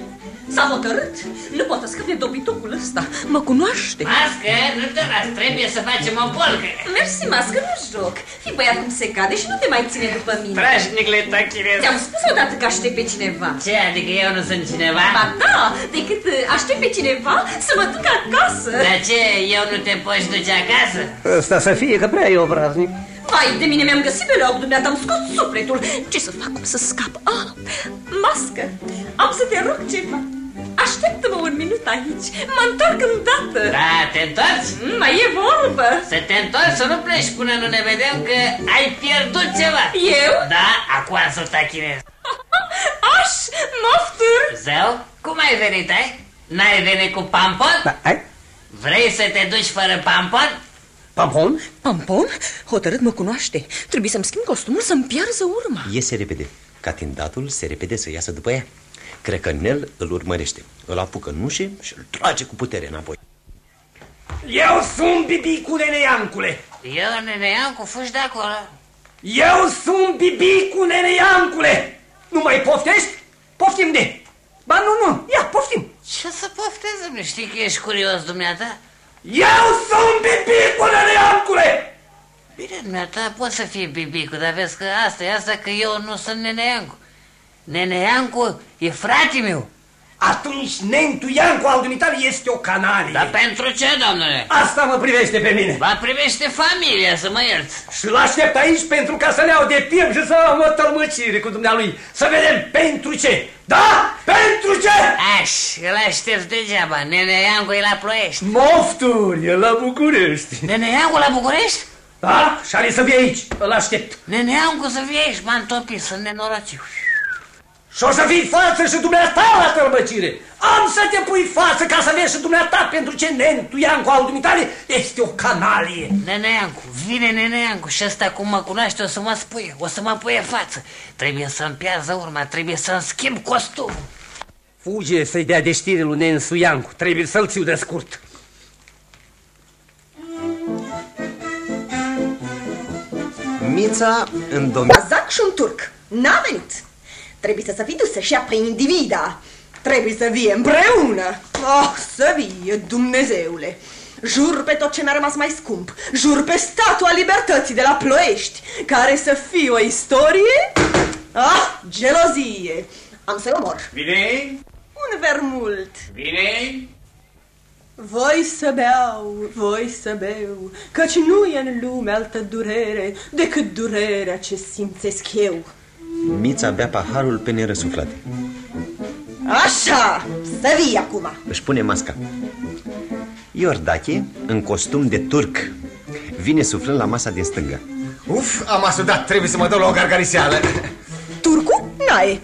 S-a hotărât? Nu poate scăpe dobitocul ăsta. Mă cunoaște. Mască, nu te las, trebuie să facem o polcă. Mersi, mască, nu joc. Fii băiat cum se cade și nu te mai ține după mine. Trașnicle tachirez. Ți-am spus odată că aștept pe cineva. Ce, adică eu nu sunt cineva? Ba da, decât uh, aștept pe cineva să mă duc acasă. Dar ce, eu nu te poți duce acasă? Ăsta să fie că prea e obraznic. Vai, de mine mi-am găsit pe loc, dumneata, am scos sufletul. Ce să fac, cum să scap? Ah, mască, am să te rog ceva. Așteaptă-mă un minut aici, mă întorc îndată. Da, te întorci? Mm, Mai e vorbă. Să te întorci, să nu pleci până nu ne vedem că ai pierdut ceva. Eu? Da, acum să tachinez. Aș, mofturi. Zău, cum ai venit, ai? N-ai venit cu pampon? Da, ai? Vrei să te duci fără pampon? Pampon? Pampon? Hotărât mă cunoaște. Trebuie să-mi schimb costumul să-mi piarză urma. Iese repede. Catindatul se repede să iasă după ea. Crecanel îl urmărește. Îl apucă în ușe și îl trage cu putere înapoi. Eu sunt Bibi cu nene Iancule. Eu, nene, am cu fugi de acolo. Eu sunt Bibi cu nene Iancule. Nu mai poftești? Poftim de. Ba nu, nu, ia, poftim. Ce să poftez, nu știi că ești curios, dumneata? Eu sunt Bibi cu nene Iancule. Bine, dumneata, poți să fii bibicu, dar vezi că asta e asta că eu nu sunt Neneancu. Neneancu e frate meu. Atunci Nentu Iancu al dumitale este o canalie. Dar pentru ce, domnule? Asta mă privește pe mine. Va privește familia, să mă ierți. Și l-aștept aici pentru ca să le iau de piept și să am o tălmăcire cu dumnealui. Să vedem pentru ce. Da? Pentru ce? Aș, îl aștept degeaba. Neneancu e la Ploiești. Mofturi, e la București. Neneancu la București? Da? Și are să fie aici. Îl aștept. Neneancu să fie aici, m-am topit, sunt nenorocit. Și o să fii față și dumneata la tălmăcire. Am să te pui față ca să vezi și dumneata pentru ce Nentu Iancu al dumitale este o canalie. Neneancu, vine Neneancu și ăsta cum mă cunoaște o să mă spuie, o să mă puie față. Trebuie să-mi piază urma, trebuie să-mi schimb costumul. Fuge să-i dea de știre lui Nensu Iancu. Trebuie să-l țiu de scurt. Mița în dom... Bazac și un turc. N-a venit. Trebuie să se fi dus să-și ia pe individa. Trebuie să vie împreună. Oh, să vie, Dumnezeule. Jur pe tot ce mi-a rămas mai scump. Jur pe statua libertății de la Ploiești, care să fie o istorie... Ah, gelozie. Am să-i omor. Bine? Un vermult. Bine? Voi să beau, voi să beau, căci nu e în lume altă durere decât durerea ce simțesc eu. Mița bea paharul pe nerăsuflate. Așa, să vii acum. Își pune masca. Iordache, în costum de turc, vine suflând la masa din stânga. Uf, am asudat, trebuie să mă dau la o gargariseală. Turcu? Nae.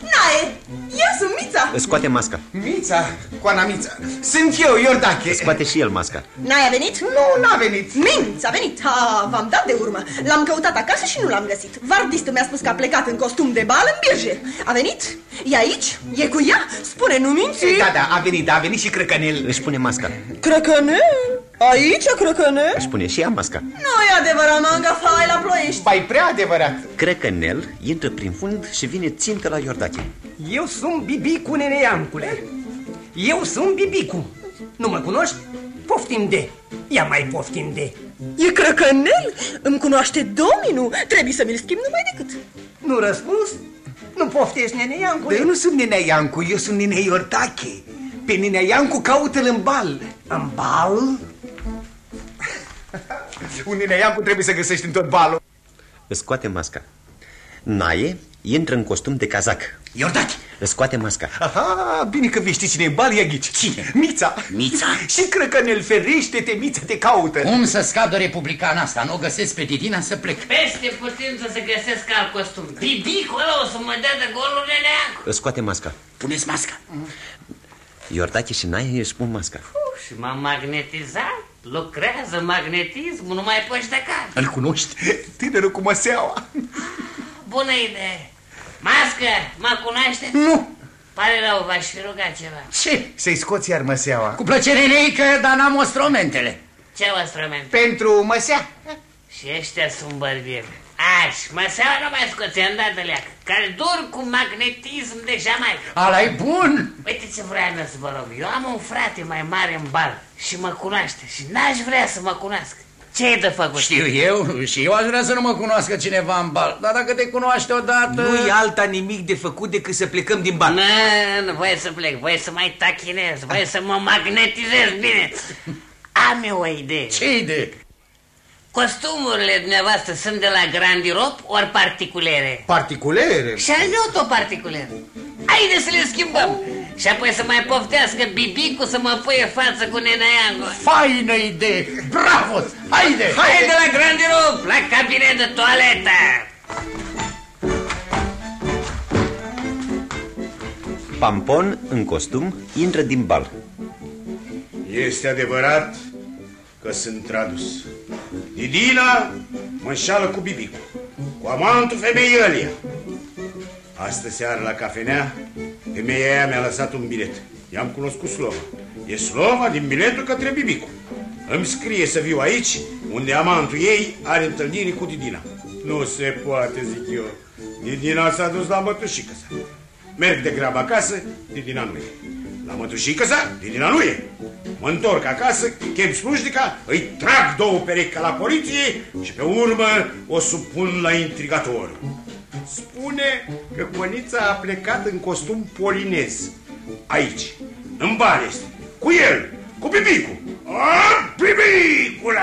Nae, eu sunt Mița. Îți scoate masca. Mița, Coana Mița. Sunt eu, Iordache. Scoate și el masca. N-ai a venit? Nu, n-a venit. Minți, a venit. Ha, v-am dat de urmă. L-am căutat acasă și nu l-am găsit. Vardistul mi-a spus că a plecat în costum de bal în birje. A venit? E aici? E cu ea? Spune, nu minți? Da, da, a venit, da, a venit și Crăcănel. Își pune masca. Crăcănel? Aici, Crăcănel? Își pune și ea masca. Nu e adevărat, manga fai la ploiești. Mai prea adevărat. Crăcănel intră prin fund și vine țintă la Iordache. Eu sunt Bibicu, nene Iancule. Eu sunt Bibicu. Nu mă cunoști? Poftim de. Ia mai poftim de. E Crăcănel? Îmi cunoaște dominul. Trebuie să mi-l schimb numai decât. Nu răspuns? Nu poftești, nene Iancule? Dar eu nu sunt Nenea Iancu, eu sunt Nenea Iordache. Pe Nenea Iancu caută-l în bal. În bal? Un Nenea Iancu trebuie să găsești în tot balul. Îți scoate masca. Naie Intră în costum de cazac. Iordache! Îți scoate masca. Aha, bine că vei ști cine e bal, ia ghici. Cine? Mița. Mița? Și cred că ne-l ferește-te, Mița, te caută. Cum să scap de republican asta? Nu o găsesc pe Didina să plec. Peste putință să găsesc alt costum. Bibicul ăla o să mă dea de golul neneacu. Îți scoate masca. Puneți masca. Iordache și Naia își pun masca. Și m-am magnetizat. Lucrează magnetismul, nu mai poți de cal. Îl cunoști? Tânărul cu măseaua. Bună idee. Mască, mă cunoaște? Nu! Pare rău, v-aș fi rugat ceva. Ce? Să-i scoți iar măseaua. Cu plăcere, Neică, dar n-am ostromentele. Ce instrument? Pentru măsea. Și ăștia sunt bărbieri. Aș, măseaua nu mai scoți, am dat de leacă. Călduri cu magnetism de jamaica. ala e bun. Uite ce vreau să vă rog. Eu am un frate mai mare în bal și mă cunoaște și n-aș vrea să mă cunoască. Ce e de făcut? Știu eu și eu aș vrea să nu mă cunoască cineva în bal. Dar dacă te cunoaște odată... Nu-i alta nimic de făcut decât să plecăm din bal. Nu, nu, voi să plec, voi să mai tachinez, voi să mă magnetizez bine. Am eu o idee. Ce idee? Costumurile dumneavoastră sunt de la grandirop ori particulere? Particulere? Și al meu tot particuler. Haide să le schimbăm. Și apoi să mai poftească Bibicu să mă puie față cu Nenaiangu. Faină idee! Bravo! Haide! Haide la grandirop, la cabinet de toaletă. Pampon, în costum, intră din bal. Este adevărat că sunt tradus. Didina mă înșală cu Bibicu, cu amantul femeii ălia. Astă seară la cafenea, femeia aia mi-a lăsat un bilet. I-am cunoscut slova. E slova din biletul către Bibicu. Îmi scrie să viu aici, unde amantul ei are întâlnire cu Didina. Nu se poate, zic eu. Didina s-a dus la mătușică sa. Merg de grabă acasă, Didina nu e. La mătușică sa, Didina nu e. Mă întorc acasă, chem slujnica, îi trag două perechi ca la poliție și pe urmă o supun la intrigator. Spune că Pănița a plecat în costum polinez. Aici, în bar este. Cu el, cu Bibicu. A, Bibicule!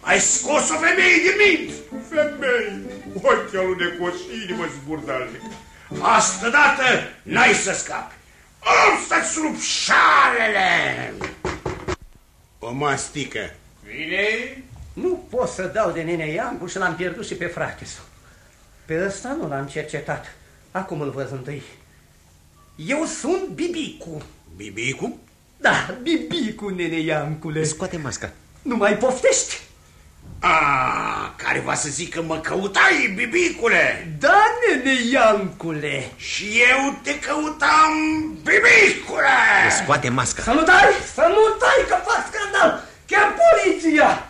Ai scos o femeie din mint! Femeie! Ochi alunecoși, inimă zburdalnică. Astă dată n-ai să scapi. O să-ți rup șalele! O mastică. Bine? Nu pot să dau de nenea Iancu și l-am pierdut și pe frate său. Pe ăsta nu l-am cercetat. Acum îl văd întâi. Eu sunt Bibicu. Bibicu? Da, Bibicu, nene Iancule. Scoate masca. Nu mai poftești? A, care va să zic că mă căutai, Bibicule? Da, nene Iancule. Și eu te căutam, Bibicule! Scoate masca. Să nu dai, să nu dai că fac scandal. Chiar poliția.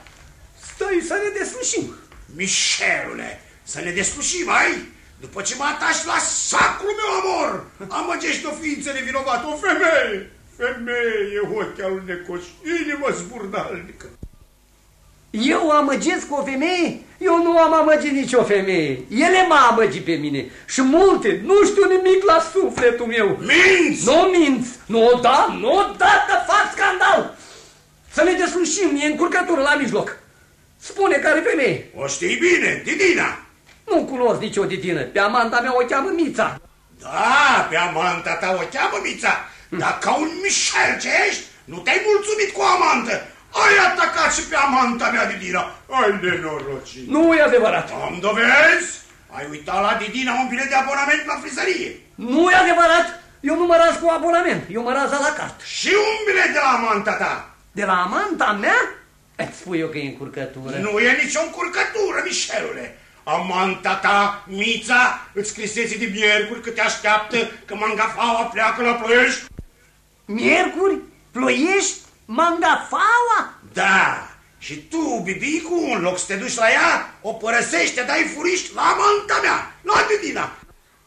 Stai să ne deslușim. Mișelule, să ne deslușim, ai? După ce mă atași la sacrul meu amor, amăgești o ființă nevinovată, o femeie. Femeie, ochi alunecoși, inimă zburdalnică. Eu amăgesc o femeie? Eu nu am amăgit nicio femeie. Ele m-a amăgit pe mine. Și multe. Nu știu nimic la sufletul meu. Minți! Nu minți! Nu da, nu da că fac scandal! Să ne deslușim, e încurcătură la mijloc. Spune care femeie. O știi bine, Didina. Nu cunosc nicio ditină. Pe amanta mea o cheamă Mița. Da, pe amanta ta o cheamă Mița. Dar ca un Michel ce ești, nu te-ai mulțumit cu o amantă. Ai atacat și pe amanta mea, Didina. Ai nenorocit. Nu e adevărat. Am dovezi? Ai uitat la Didina un bilet de abonament la frizărie. Nu e adevărat. Eu nu mă raz cu abonament. Eu mă raz la carte. Și un bilet de la amanta ta. De la amanta mea? Îți spui eu că e încurcătură. Nu e nicio încurcătură, Mișelule. Amanta ta, Mița, îți scrisese de miercuri că te așteaptă, că mangafaua pleacă la ploiești? Miercuri? Ploiești? Mangafaua? Da. Și tu, Bibicu, în loc să te duci la ea, o părăsești, te dai furiști la amanta mea, la Didina.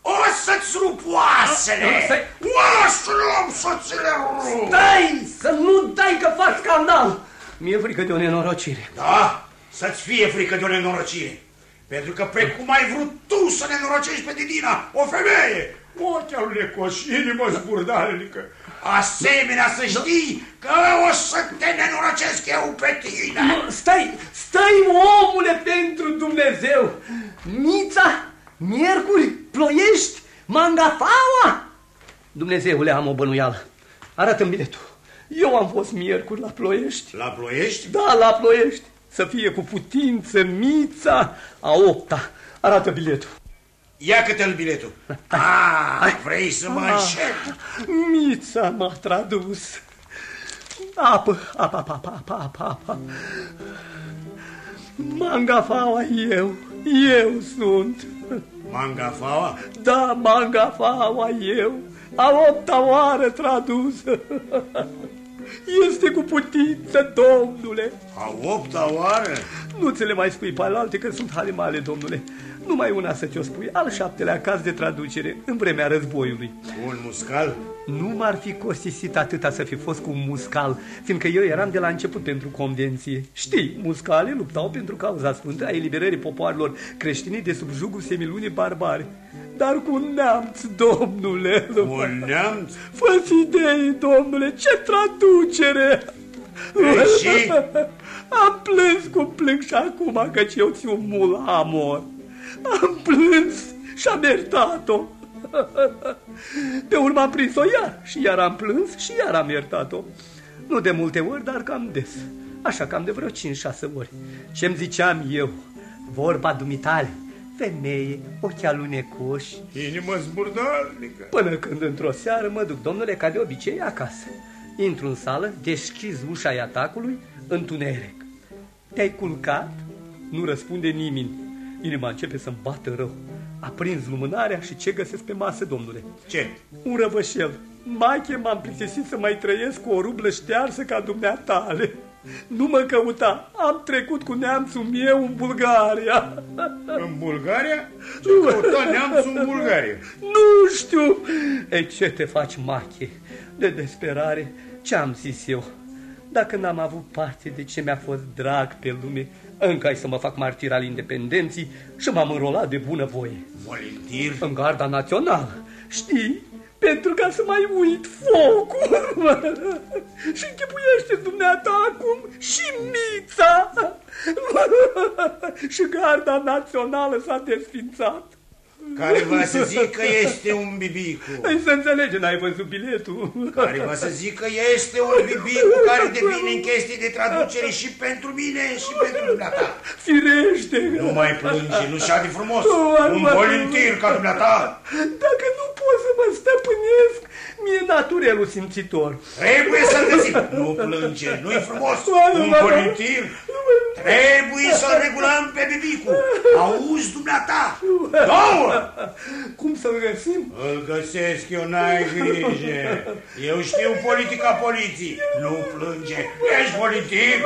O să-ți rup oasele! Stai. Oasele am să-ți le rup! Stai! Să nu dai că fac scandal! Mi-e frică de o nenorocire. Da, să-ți fie frică de o nenorocire. Pentru că precum ai vrut tu să nenorocești pe Didina, o femeie, ochi alunecoși, inimă zburdalnică, asemenea să știi că o să te nenorocesc eu pe tine. Nu, stai, stai omule pentru Dumnezeu! Mița, Miercuri, ploiești, mangafaua! Dumnezeule, am o bănuială. Arată-mi biletul. Eu am fost miercuri la Ploiești. La Ploiești? Da, la Ploiești. Să fie cu putință mița a opta. Arată biletul. Ia câte-l biletul. Ah, vrei să mă înșel? Mița m-a tradus. Apă, apă, apă, apă, apă, apă, apă. Mangafaua eu, eu sunt. Mangafaua? Da, mangafaua eu, a opta oară tradusă. Este cu putință, domnule. A opta oară? Nu ți le mai spui pe alte că sunt halimale, domnule. Numai una să ți-o spui, al șaptelea caz de traducere, în vremea războiului. Un muscal? Nu m-ar fi cosisit atâta să fi fost cu un muscal, fiindcă eu eram de la început pentru convenție. Știi, muscale luptau pentru cauza sfântă a eliberării popoarelor creștine de sub jugul semilunii barbare. Dar cu un neamț, domnule. Un neamț? fă idei, domnule, ce traducere! Ei, și? Am plâns cum plâng și acum, căci eu ți un mul amor. Am plâns și am iertat-o. Pe urmă am prins-o iar și iar am plâns și iar am iertat-o. Nu de multe ori, dar cam des. Așa cam de vreo 5-6 ori. Ce-mi ziceam eu? Vorba dumitale, femeie, ochi alunecoși. Inimă zburdalnică. Până când într-o seară mă duc, domnule, ca de obicei, acasă. Intru în sală, deschiz ușa atacului, întuneric. Te-ai culcat? Nu răspunde nimeni. Inima începe să-mi bată rău. Aprins lumânarea și ce găsesc pe masă, domnule? Ce? Un răvășel. Mache m-am plictisit să mai trăiesc cu o rublă ștearsă ca dumneatale. Nu mă căuta. Am trecut cu neamțul meu în Bulgaria. În Bulgaria? Ce căuta neamțul în Bulgaria? Nu știu. E ce te faci, Mache? De desperare, ce am zis eu? Dacă n-am avut parte de ce mi-a fost drag pe lume, încă ai să mă fac martir al independenții și m-am înrolat de bunăvoie. Volintir? În garda națională. Știi? Pentru ca să mai uit focul. și închipuiește dumneata acum și mița. și garda națională s-a desfințat. Care va să zic că este un bibicu. Ai să înțelege, n-ai văzut biletul. Care va să zic că este un bibicu care devine în chestii de traducere și pentru mine și pentru dumneata. Firește. Nu mai plânge, nu și de frumos. Un volintir ca dumneata. Dacă nu pot să mă stăpânesc, mie naturelul simțitor. Trebuie să-l găsim. Nu plânge, nu-i frumos. Un volintir. Trebuie să-l regulăm pe bibicu. Auzi, dumneata? Două! Cum să-l găsim? Îl găsesc eu, n-ai grijă. Eu știu politica poliției. Nu plânge. Ești politic.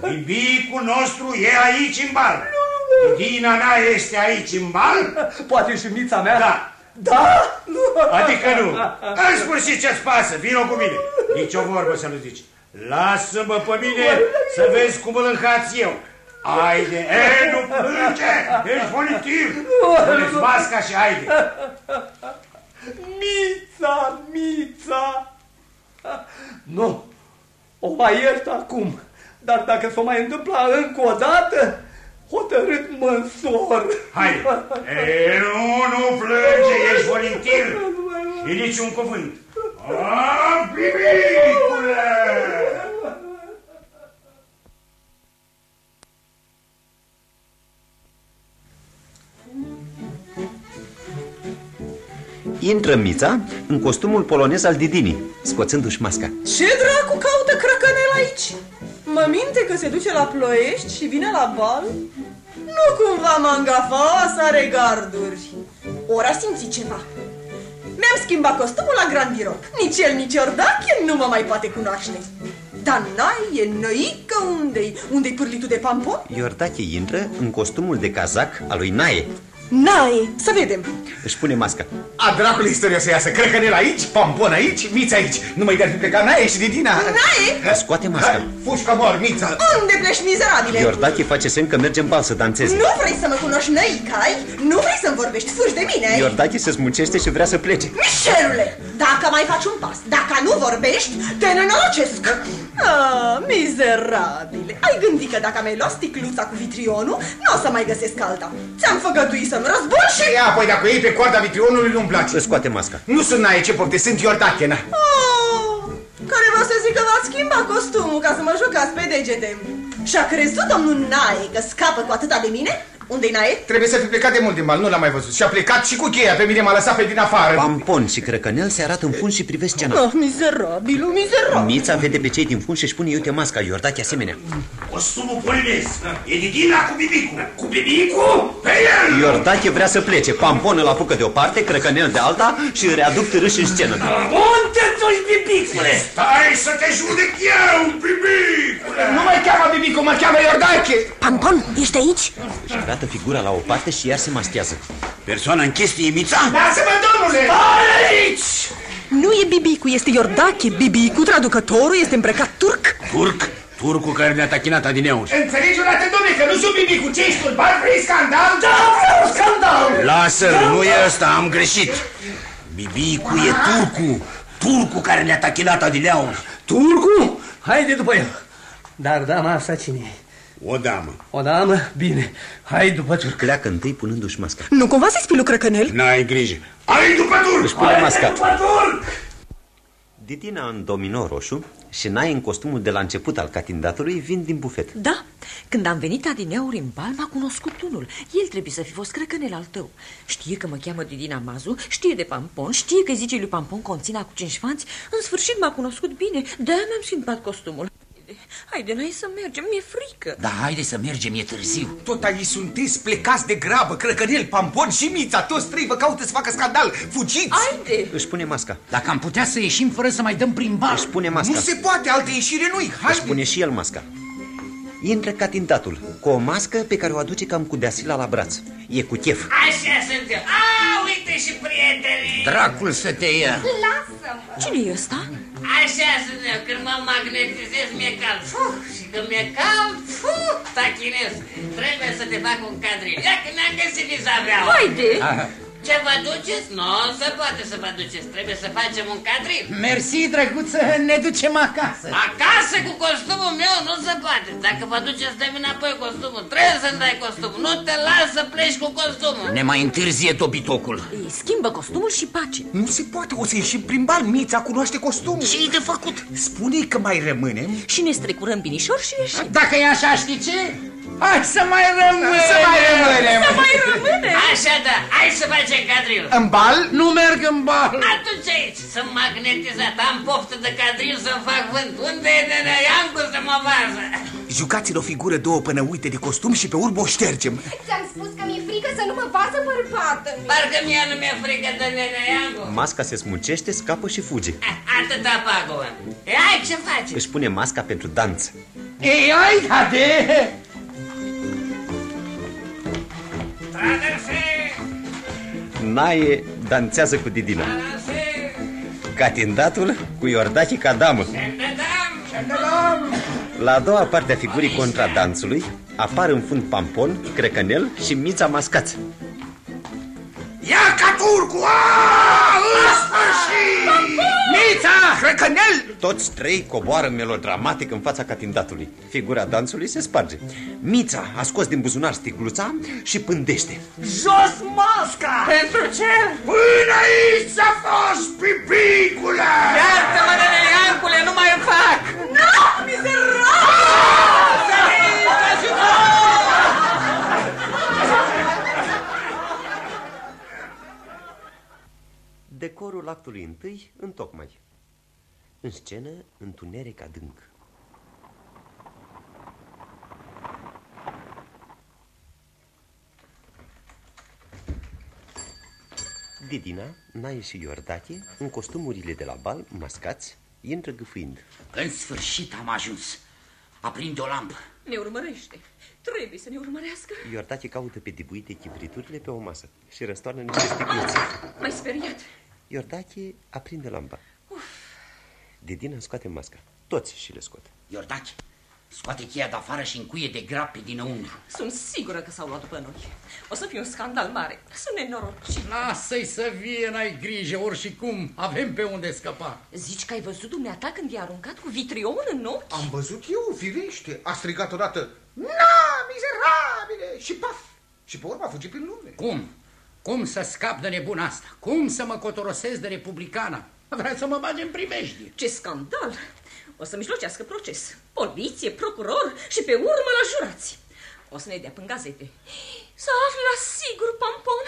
Bibicul nostru e aici în bar. Dina mea este aici în bar? Poate și mița mea? Da. Da? Adică nu. În sfârșit ce-ți pasă? Vino cu mine. Nici o vorbă să nu zici. Lasă-mă pe mine să vezi cum îl înhați eu. Haide, e, nu plânge, ești politiv. Pune-ți masca și haide. Mița, mița. Nu, o mai iert acum. Dar dacă s-o mai întâmpla încă o dată, hotărât mă însor. Hai, e, nu, nu plânge, ești volintir. Și niciun cuvânt. A, bibicule! Intră Mița în costumul polonez al Didini, scoțându-și masca. Ce dracu caută crăcănel aici? Mă minte că se duce la ploiești și vine la bal? Nu cumva mangafa să are garduri. Ori a simțit ceva. Mi-am schimbat costumul la grandiroc. Nici el, nici Ordache nu mă mai poate cunoaște. Dar n-ai, e năică unde-i? Unde-i pârlitul de pampon? Iordache intră în costumul de cazac al lui Nae. N-ai, să vedem. Își pune masca. A dracului istoria să iasă. Crăcănel aici, pampon aici, mița aici. Nu mai fi plecat Nae și Didina. Nae? Scoate masca. Fușca mor, mița. Unde pleci, mizerabile? Iordache face semn că merge în bal să danseze. Nu vrei să mă cunoști năicai? Nu vrei să-mi vorbești? Fugi de mine? Iordache se smucește și vrea să plece. Mișelule, Dacă mai faci un pas, dacă nu vorbești, te nenorocesc. Ah, mizerabile. Ai gândit că dacă mi-ai luat sticluța cu vitrionul, nu o să mai găsesc alta. Ți-am făgăduit să-mi răzbun și... Ia, apoi dacă iei pe coarda vitrionului nu-mi place. Îți scoate masca. Nu sunt naie ce pofte, sunt Iordache, na. Oh, care vă să zic că v-ați schimbat costumul ca să mă jucați pe degete. Și-a crezut domnul Nae că scapă cu atâta de mine? Unde-i Nae? Trebuie să fi plecat de mult din bal, nu l-am mai văzut. Și a plecat și cu cheia, pe mine m-a lăsat pe din afară. Pampon și crăcănel se arată în fund și privesc scena. Oh, mizerabilul, mizerabil. Mița vede pe cei din fund și își pune iute masca, Iordache asemenea. Costumul polonez. E Didina cu Bibicu. Cu Bibicu? Pe el! Iordache vrea să plece, Pampon îl apucă de o parte, crăcănel de alta și îl readuc târâși în scenă. Unde duci, Bibicule? Stai să te judec eu, Bibicule! Nu mă cheamă Bibicu, mă cheamă Iordache. Pampon, ești aici? Și arată figura la o parte și iar se maschează. Persoana în chestie e Mița? Lasă-mă, domnule! Stai aici! Nu e Bibicu, este Iordache. Bibicu, traducătorul, este îmbrăcat turc. Turc? Turcul care ne-a tachinat adineauri. Înțelegi odată, domnule, că nu sunt Bibicu, ce ești turbar, vrei scandal? Da, vreau scandal! Lasă-l, nu e ăsta, am greșit. Bibicu e turcu. Turcu care ne-a tachinat adineauri. Turcu? Haide după el. Dar dama asta cine e? O damă. O damă? Bine. Hai după turc. Pleacă întâi punându-și masca. Nu cumva să-i spui lui Crăcănel? N-ai grijă. Ai după turc! Își pune masca. După turc! Didina în domino roșu și Nai în costumul de la început al catindatului vin din bufet. Da, când am venit adineauri în bal, m-a cunoscut unul. El trebuie să fi fost crăcănel al tău. Știe că mă cheamă Didina Mazu, știe de Pampon, știe că zice lui Pampon conțina cu cinci fanți. În sfârșit m-a cunoscut bine, de-aia mi-am schimbat costumul. Haide, Nai, să mergem, mi-e frică. Da, haide să mergem, e târziu. Tot aici sunteți plecați de grabă, Crăcănel, Pampon și Mița, toți trei vă caută să facă scandal. Fugiți! Haide! Își pune masca. Dacă am putea să ieșim fără să mai dăm prin bar. Își pune masca. Nu se poate, altă ieșire nu-i. Își Haide! pune și el masca. Intră catindatul cu o mască pe care o aduce cam cu deasila la braț. E cu chef. Așa sunt eu. A, uite și prietenii. Dracul să te ia. Cine e ăsta? Așa sunt eu. Când mă magnetizez, mi-e cald. Fuh, și când mi-e cald, fuh, tachinez. Trebuie să te fac un cadril. Ia că ne-am găsit Izabela. Haide! Ce vă duceți? Nu se poate să vă duceți. Trebuie să facem un cadril. Mersi, drăguță, ne ducem acasă. Acasă cu costumul meu nu se poate. Dacă vă duceți, dă înapoi costumul. Trebuie să-mi dai costumul. Nu te las să pleci cu costumul. Ne mai întârzie topitocul. Ei, schimbă costumul și pace. Nu se poate, o să ieșim prin bal. Mița cunoaște costumul. ce e de făcut? spune că mai rămânem. Și ne strecurăm binișor și ieșim. Dacă e așa, știi ce? Hai să mai rămânem! Să mai rămânem. Să mai rămâne! Așa da, hai să facem cadril. În bal? Nu merg în bal! Atunci aici, sunt magnetizat, am poftă de cadril să-mi fac vânt. Unde e de Iancu să mă vază? Jucați-l o figură, două până uite de costum și pe urmă o ștergem. Ți-am spus că mi-e frică să nu mă vasă bărbată. Parcă mie nu mi-e frică de Nene Iancu. Masca se smucește, scapă și fuge. Atâta pagubă. E, hai, ce faci? Își pune masca pentru danț. Ei, ai, hade! Naie danțează cu Didina. traverse, Catindatul cu Iordache ca damă. șendedam. La a doua parte a figurii contradansului apar în fund Pampon, Crăcănel și Mița mascați. Ia ca turcu! Aaaa! În sfârșit! Mița! Crăcănel! Toți trei coboară melogramatic în fața catindatului. Figura dansului se sparge. Mița a scos din buzunar sticluța și pândește. Jos masca! Pentru ce? Până aici a fost pipicule! Iartă-mă, Decorul actului întâi întocmai. În scenă, întuneric adânc. Didina, Naie și Iordache, în costumurile de la bal, mascați, intră gâfâind. În sfârșit am ajuns. Aprinde o lampă. Ne urmărește. Trebuie să ne urmărească. Iordache caută pe dibuite chivriturile pe o masă și răstoarnă niște sticluțe. Mai speriat. Iordache aprinde lampa. Didina scoate masca. Toți și le scot. Iordache, Scoate cheia de afară și încuie de grape dinăuntru. Sunt sigură că s-au luat după noi. O să fie un scandal mare. Sunt nenorocit. Lasă-i să vie, n-ai grijă, ori și cum. Avem pe unde scăpa. Zici că ai văzut dumneata când i-a aruncat cu vitrion în ochi? Am văzut eu, firește. A strigat odată, Na, mizerabile! Și paf! Și pe urmă a fugit prin lume. Cum? Cum să scap de nebuna asta? Cum să mă cotorosesc de republicana? Vrea să mă bage în primejdie. Ce scandal! O să mijlocească proces. Poliție, procuror și pe urmă la jurați. O să ne dea în gazete. Să afli la sigur, Pampon,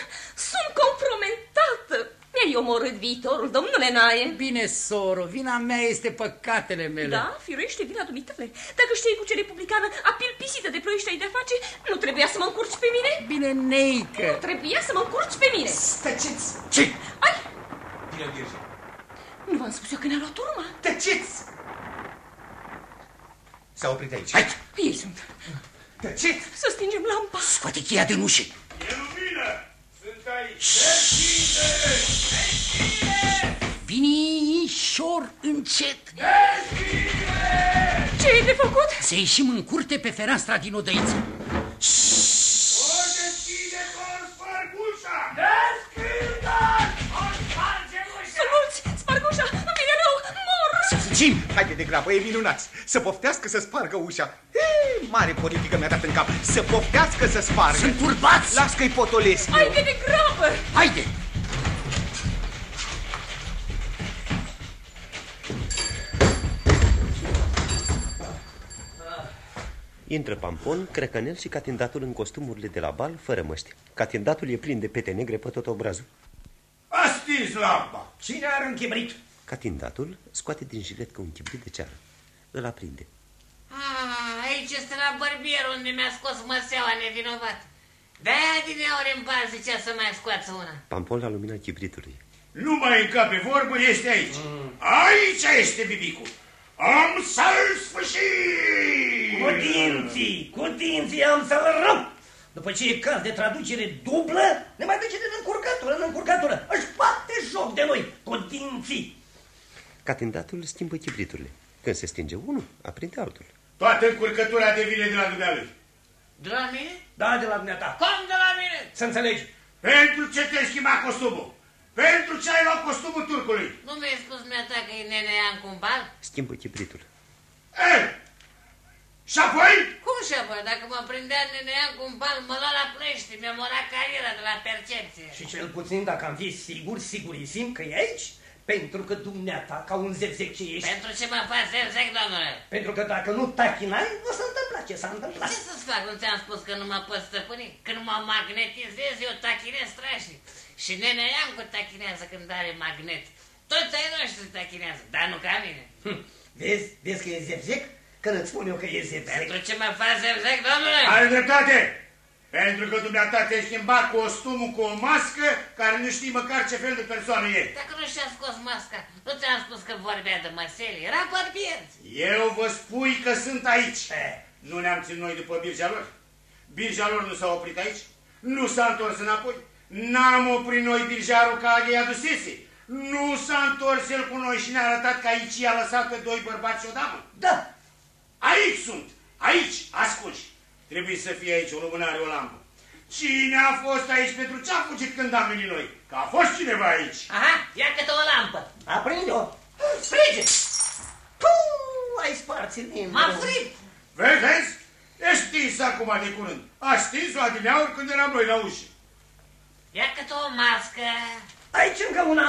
sunt comprometată. Mi-ai omorât viitorul, domnule Naie. Bine, soro, vina mea este păcatele mele. Da, firește vina dumitale. Dacă știi cu ce republicană apilpisită de ploiești ai de face, nu trebuia să mă încurci pe mine? Bine, neică. Nu trebuia să mă încurci pe mine. Tăceți! Ce? Ai! Bine, Virgil. Nu v-am spus eu că ne-a luat urma? Tăceți! S-a oprit aici. Hai! Ei sunt. Tăceți! Să stingem lampa. Scoate cheia din ușă. E lumină! Sunt aici! Binișor, încet. Ce e de făcut? Să ieșim în curte pe fereastra din odăiță. O Mor! Să fugim. Haide de grabă, e minunat. Să poftească să spargă ușa. Hei, mare politică mi-a dat în cap. Să poftească să spargă. Sunt turbați. Las că-i potolesc. Haide de grabă! Haide. Intră Pampon, Crecănel și catindatul în costumurile de la bal, fără măști. Catindatul e plin de pete negre pe tot obrazul. A stins lampa! Cine are închibrit? Catindatul scoate din jiletcă un chibrit de ceară. Îl aprinde. Ah, aici este la bărbier unde mi-a scos măseaua nevinovat. De-aia din ori în bar zicea să mai scoață una. Pampon la lumina chibritului. Nu mai încape vorbă, este aici. Aici este bibicul. Am să-l sfârși! Cu dinții, cu dinții am să-l rup! După ce e caz de traducere dublă, ne mai duce din încurcătură în încurcătură. Își bate joc de noi, cu dinții. Catindatul schimbă chibriturile. Când se stinge unul, aprinde altul. Toată încurcătura devine de la dumnealui. De la mine? Da, de la dumneata. Cum de la mine? Să înțelegi. Pentru ce te-ai schimbat costumul? Pentru ce ai luat costumul turcului? Nu mi-ai spus mea ta că e nenean cu un bal? Schimbă chibritul. E, și apoi? Cum și apoi? Dacă mă prindea nenean cu un bal, mă lua la plăște, mi-a morat cariera de la percepție. Și cel puțin dacă am fi sigur, sigurisim că e aici, pentru că dumneata, ca un zevzec ce ești, Pentru ce mă faci zevzec, domnule? pentru că dacă nu tachinai, nu se întâmpla ce s-a întâmplat. Ce să-ți fac? Nu ți-am spus că nu mă pot stăpâni? Când mă magnetizez, eu tachinez strașnic. Și nenea Iancu tachinează când are magnet. Toți ai noștri tachinează, dar nu ca mine. Hm. Vezi, vezi că e zevzec? Când îți spun eu că e zevzec. Pentru ce mă faci zevzec, domnule? Are dreptate! Pentru că dumneata te-ai schimbat costumul cu o mască care nu știi măcar ce fel de persoană e. Dacă nu și-a scos masca, nu ți-am spus că vorbea de măsele, era barbier. Eu vă spui că sunt aici. Eh. Nu ne-am ținut noi după birja lor? Birja lor nu s-a oprit aici? Nu s-a întors înapoi? N-am oprit noi birjarul ca ei adusese? Nu s-a întors el cu noi și ne-a arătat că aici i-a lăsat pe doi bărbați și o damă? Da, Aici sunt, aici, asculți. Trebuie să fie aici o lumânare, o lampă. Cine a fost aici? Pentru ce a fugit când am venit noi? Că a fost cineva aici. Aha, ia câte o lampă. aprinde-o. Frige! Puh, ai spart limba. M-am fript. Vezi, vezi? E stins acum de curând. A stins-o adineauri când eram noi la ușă. Ia câte o mască. Aici încă una.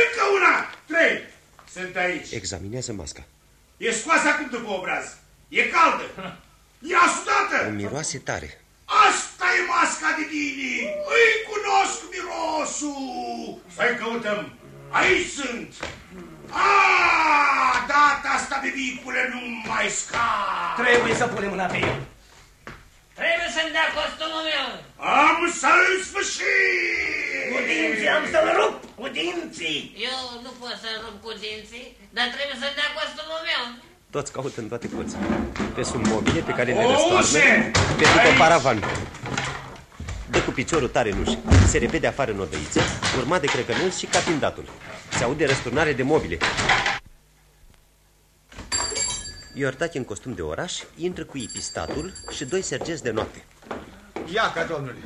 Încă una! Trei! Sunt aici. Examinează masca. E scoasă acum după obraz. E caldă. E asudată. O miroase tare. Asta e masca de bine. Îi cunosc mirosul. Să-i căutăm. Aici sunt. A, data asta, bebicule, nu mai scap. Trebuie să punem mâna pe el. Trebuie să-mi dea costumul meu. Am să-l sfârșit. Cu dinții am să-l rup, cu dinții. Eu nu pot să rup cu dinții, dar trebuie să-mi dea costumul meu. Toți caută în toate colțile. Pe sub mobile pe care le O răstoarnă, ușă! pe după Aici! paravan. Dă cu piciorul tare în ușă. Se repede afară în odăiță, urmat de crecănul și catindatul. Se aude răsturnare de mobile. Iordache în costum de oraș intră cu epistatul și doi sergenți de noapte. Ia ca, domnule.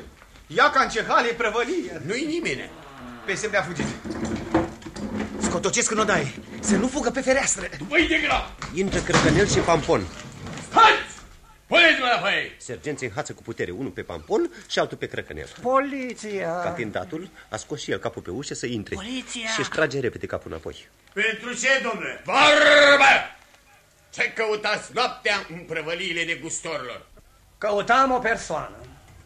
Ia ca în ce hal e prăvălie. Nu-i nimeni. Pe semne a fugit. Scotocesc în odaie. Să nu fugă pe fereastră. Băi de grab! Intră Crăcănel și Pampon. Hai! Puneți-mă la făie! Sergenții înhață cu putere, unul pe Pampon și altul pe Crăcănel. Poliția! Catindatul a scos și el capul pe ușă să intre Poliția! și își trage repede capul înapoi. Pentru ce, domnule? Barbă! Ce căutați noaptea în prăvăliile negustorilor? Căutam o persoană.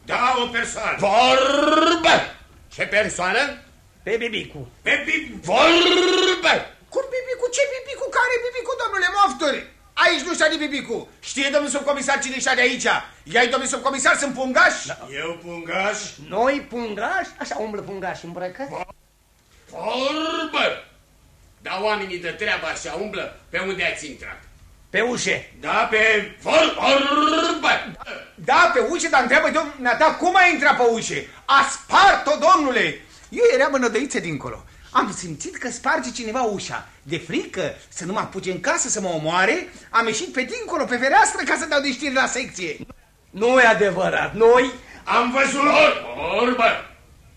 Da, o persoană. Vorbă! Ce persoană? Pe Bibicu. Pe Bibi. Vorbă! Cum bibicu? Ce bibicu? Care bibicu, domnule mofturi? Aici nu știa de bibicu. Știe domnul subcomisar cine știa de aici? Ia-i domnul subcomisar, sunt pungaș? Da. Eu pungaș. Noi pungași? Așa umblă pungași îmbrăcăți? Vorbă! Da, oamenii de treabă așa umblă. Pe unde ați intrat? Pe ușe. Da, pe vorbă! Da, pe ușe, dar întreabă domnul da, cum a intrat pe ușe? A spart-o, domnule! Eu eram în odăiță dincolo. Am simțit că sparge cineva ușa. De frică să nu mă apuce în casă să mă omoare, am ieșit pe dincolo, pe fereastră, ca să dau de știri la secție. Nu e adevărat. Noi, Am văzut vorbă!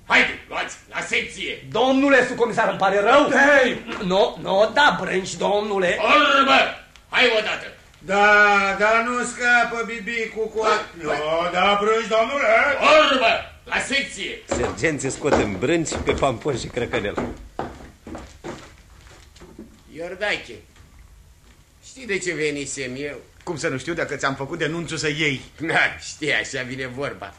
Haide, luați, la secție! domnule subcomisar, îmi pare rău. Hei! Nu, nu, da, brânci, domnule. Vorbă! Hai odată! Da, dar nu scapă bibicu cu... a- Nu, da, brânci, domnule. Vorbă! La secție! Sergenții scot în brânci pe Pampon și Crăcănel. Iordache, știi de ce venisem eu? Cum să nu știu dacă ți-am făcut denunțul să iei? Na, știi, așa vine vorba.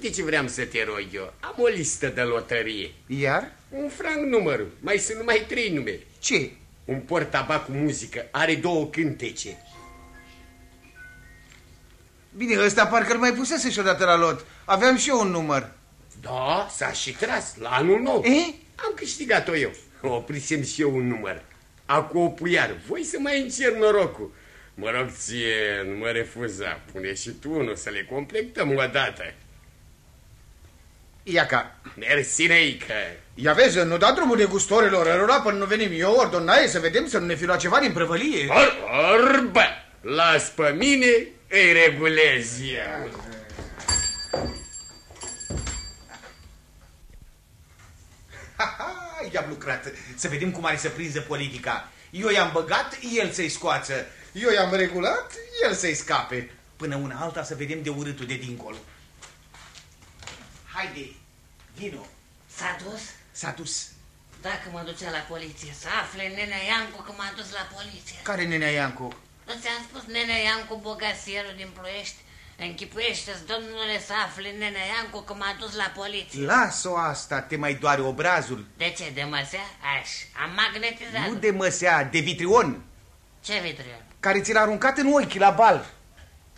De ce vreau să te rog eu? Am o listă de lotărie. Iar? Un franc numărul. Mai sunt numai trei numere. Ce? Un portabac cu muzică. Are două cântece. Bine, ăsta parcă îl mai pusese și odată la lot. Aveam și eu un număr. Da, s-a și tras la anul nou. E? Am câștigat-o eu. Oprisem și eu un număr. Acu o puiar. Voi să mai încerc norocul. Mă rog ție, nu mă refuza. Pune și tu unul să le completăm o dată. Ia ca. Mersi, Reică. Ia vezi, nu da drumul negustorilor ălora până nu venim eu, ordonaie, să vedem să nu ne fi luat ceva din prăvălie. Or, orbă! Las pe mine, îi regulez eu. Ha, ha, i-am lucrat. Să vedem cum are să prinză politica. Eu i-am băgat, el să-i scoață. Eu i-am regulat, el să-i scape. Până una alta să vedem de urâtul de dincolo. Haide, vino. S-a dus? S-a dus. Dacă mă ducea la poliție, să afle nenea Iancu că m-a dus la poliție. Care nenea Iancu? Nu ți-am spus nenea Iancu, bogasierul din Ploiești? Închipuiește-ți, domnule, să afle nenea Iancu că m-a dus la poliție. Las-o asta, te mai doare obrazul. De ce, de măsea? Aș, am magnetizat. Nu de măsea, de vitrion, Ce vitrion? care ți l-a aruncat în ochi la bal.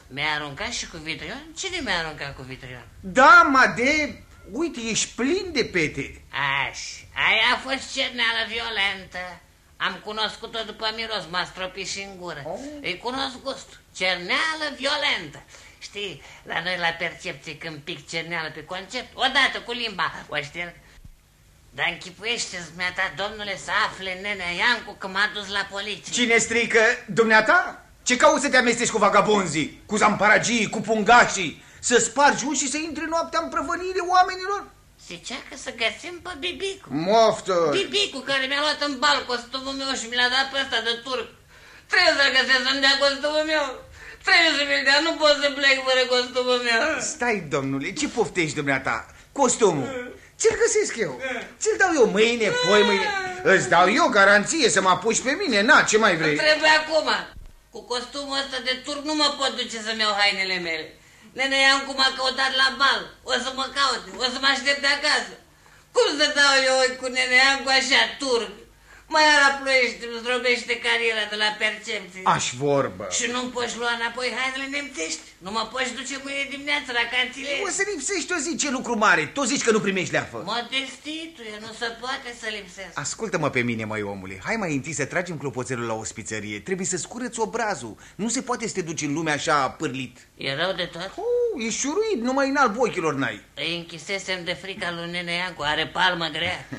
Mi-a aruncat și cu vitrion? Cine mi-a aruncat cu vitrion? Da, mă, de... Uite, ești plin de pete. Aș, aia a fost cerneală violentă. Am cunoscut-o după miros, m-a stropit și în gură. Oh. Îi cunosc gustul. Cerneală violentă. Știi, la noi la percepție când pic cerneală pe concept, odată cu limba o șterg. Dar închipuiește-ți, mi-a domnule, să afle nenea Iancu că m-a dus la poliție. Cine strică? Dumneata? Ce cauți să te amesteci cu vagabonzii, cu zamparagii, cu pungașii? Să spargi uși și să intri noaptea în prăvăliile oamenilor? Zicea că să găsim pe Bibicu. Moftă! Bibicu care mi-a luat în bal costumul meu și mi l-a dat pe ăsta de turc. Trebuie să-l găsesc să-mi dea costumul meu. Trebuie să mi-l dea, nu pot să plec fără costumul meu. Stai, domnule, ce poftești dumneata? Costumul. Ți-l găsesc eu. Ți-l dau eu mâine, poi mâine. Îți dau eu garanție să mă apuci pe mine. Na, ce mai vrei? Trebuie acum. Cu costumul ăsta de turc nu mă pot duce să-mi iau hainele mele. Nene Iancu m-a căutat la bal. O să mă caute, o să mă aștepte acasă. Cum să dau eu ochi cu Nene Iancu așa turc? Mai la ploiește, îmi zdrobește cariera de la percepție. Aș vorbă. Și nu-mi poți lua înapoi hainele nemțești? Nu mă poți duce mâine dimineață la canțile? O să lipsești o zi, ce lucru mare. Tu zici că nu primești leafă. Modestituie, nu se poate să lipsesc. Ascultă-mă pe mine, măi omule. Hai mai întâi să tragem clopoțelul la ospițărie. Trebuie să-ți curăți obrazul. Nu se poate să te duci în lume așa pârlit. E rău de tot? Uh, e șuruit, numai în alb ochilor n-ai. Îi închisesem de frica lui Nene Iancu, are palmă grea.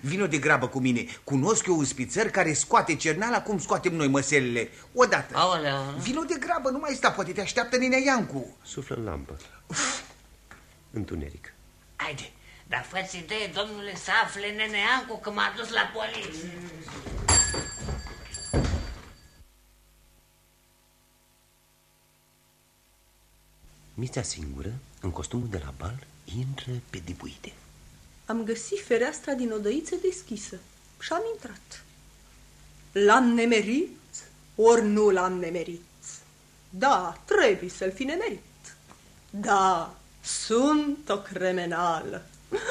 Vino de grabă cu mine. Cunosc eu un spițăr care scoate cernala cum scoatem noi măselele. Odată. Aoleu. Vino de grabă, nu mai sta, poate te așteaptă Nenea Iancu. Suflă în lampă. Întuneric. Haide, dar fă-ți idee, domnule, să afle neneancu că m-a dus la poliție. Mița singură, în costumul de la bal, intră pe dibuite. Am găsit fereastra din odăiță deschisă și am intrat. L-am nemerit, ori nu l-am nemerit? Da, trebuie să-l fi nemerit. Da, sunt o cremenală.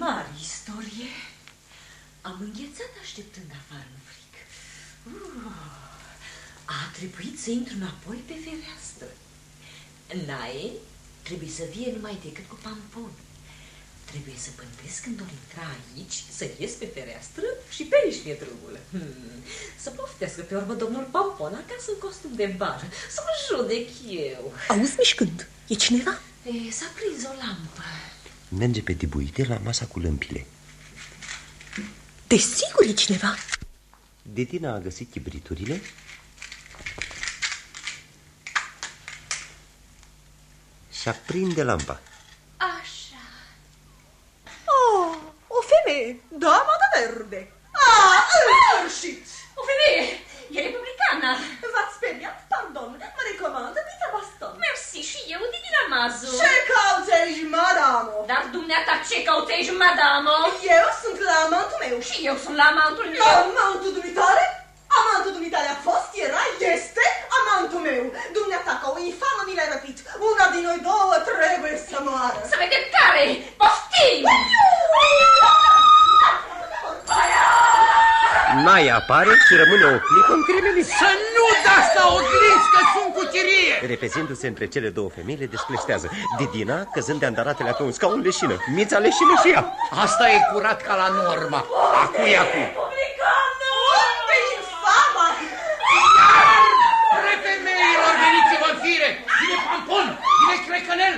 Mare istorie. Am înghețat așteptând afară în fric. Uh, a trebuit să intru înapoi pe fereastră. Nae trebuie să vie numai decât cu pampon. Trebuie să pântesc când or intra aici, să ies pe fereastră și pe aici fie drumul. Hmm. Să poftească pe urmă domnul Pampon acasă în costum de bar, să mă judec eu. Auzi mișcând, e cineva? E, s-a prins o lampă. Merge pe dibuite la masa cu lămpile. Desigur e cineva. Detina a găsit chibriturile și aprinde lampa. Așa. Oh, o femeie, dama de verde. Ah, în sfârșit! O femeie, e republicană. V-ați speriat? Pardon, mă recomandă Dita Baston. Mersi și eu din Dinamazu. Ce cauți aici, madamo? Dar dumneata ce cautești, madamo? Eu sunt la amantul meu. Și eu sunt la amantul meu. La amantul dumitare? Amantul dumitare a fost, era, este amantul meu. Dumneata, ca o infamă mi l-ai răpit. Una din noi două trebuie să moară. Să vedem care! Poftim! Naia apare și rămâne o clipă încremenit. Să nu dați la oglinzi că sunt cu chirie! Repezindu-se între cele două femei, le descleștează. Didina, căzând de andaratele pe un scaun, leșină. Mița leșină și ea. Asta e curat ca la norma. Acu e acu. Republicană! Unde infama? Pre femeilor, veniți-vă în fire! Vine pampon, vine crecănel!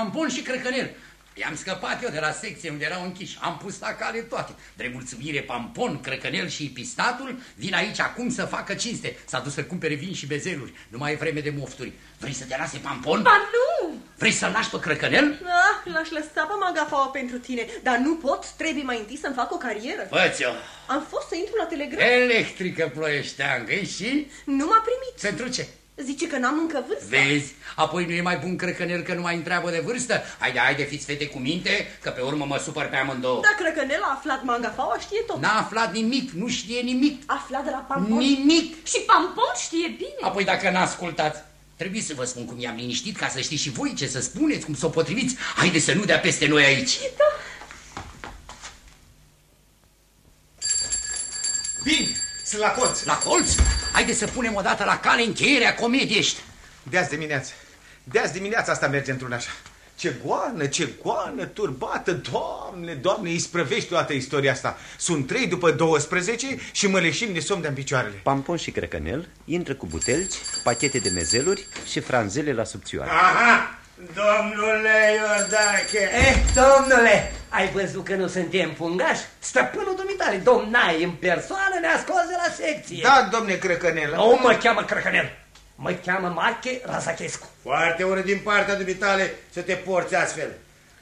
Da, pampon și crecănel. I-am scăpat eu de la secție unde erau închiși. Am pus la cale toate. Drept mulțumire, Pampon, Crăcănel și Pistatul vin aici acum să facă cinste. S-a dus să cumpere vin și bezeluri. Nu mai e vreme de mofturi. Vrei să te lase Pampon? Ba nu! Vrei să-l lași pe Crăcănel? Ah, l-aș lăsa pe magafaua pentru tine, dar nu pot, trebuie mai întâi să-mi fac o carieră. Fă-ți-o! Am fost să intru la telegram. Electrică ploieșteangă și... Nu m-a primit. Pentru ce? Zice că n-am încă vârstă. Vezi? Apoi nu e mai bun crăcănel că nu mai întreabă de vârstă? Haide, haide, fiți fete cu minte, că pe urmă mă supăr pe amândouă. Dar Crăcănel a aflat mangafaua, știe tot. N-a aflat nimic, nu știe nimic. Aflat de la Pampon. Nimic. Și Pampon știe bine. Apoi dacă n-ascultați, trebuie să vă spun cum i-am liniștit ca să știți și voi ce să spuneți, cum să o potriviți. Haide să nu dea peste noi aici. Da. Vin, sunt la colț. La colț? Haide să punem odată la cale încheierea comediești. De azi dimineață. De azi dimineața asta merge într-un așa. Ce goană, ce goană, turbată, doamne, doamne, isprăvești toată istoria asta. Sunt trei după 12 și mă leșin de somn de-am picioarele. Pampon și Crăcănel intră cu butelci, pachete de mezeluri și franzele la subțioare. Aha, domnule Iordache. Eh, domnule, ai văzut că nu suntem fungași? Stăpânul dumitale, domnai în persoană ne-a scos de la secție. Da, domne Crăcănel. Nu mă cheamă Crăcănel, mă cheamă Marche Razachescu. Foarte urât din partea dumitale să te porți astfel.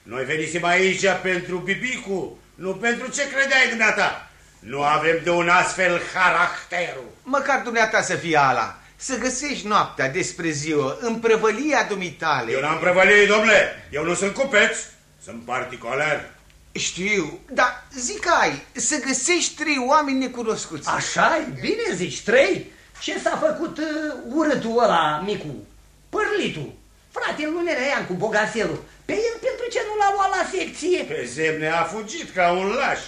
Noi venisem aici pentru Bibicu, nu pentru ce credeai dumneata. Nu avem de un astfel caracterul. Măcar dumneata să fie ala. Să găsești noaptea despre ziua în prăvălia dumitale. Eu n-am prăvălie, domnule. Eu nu sunt cupeț, sunt particular. Știu, dar zic ai, să găsești trei oameni necunoscuți. așa e, bine zici, trei. Ce s-a făcut uh, urâtul ăla, micu? Părlitul. Fratele lui Nerea cu bogaselul. Pe el pentru ce nu l-a luat la secție? Pe zemne a fugit ca un laș.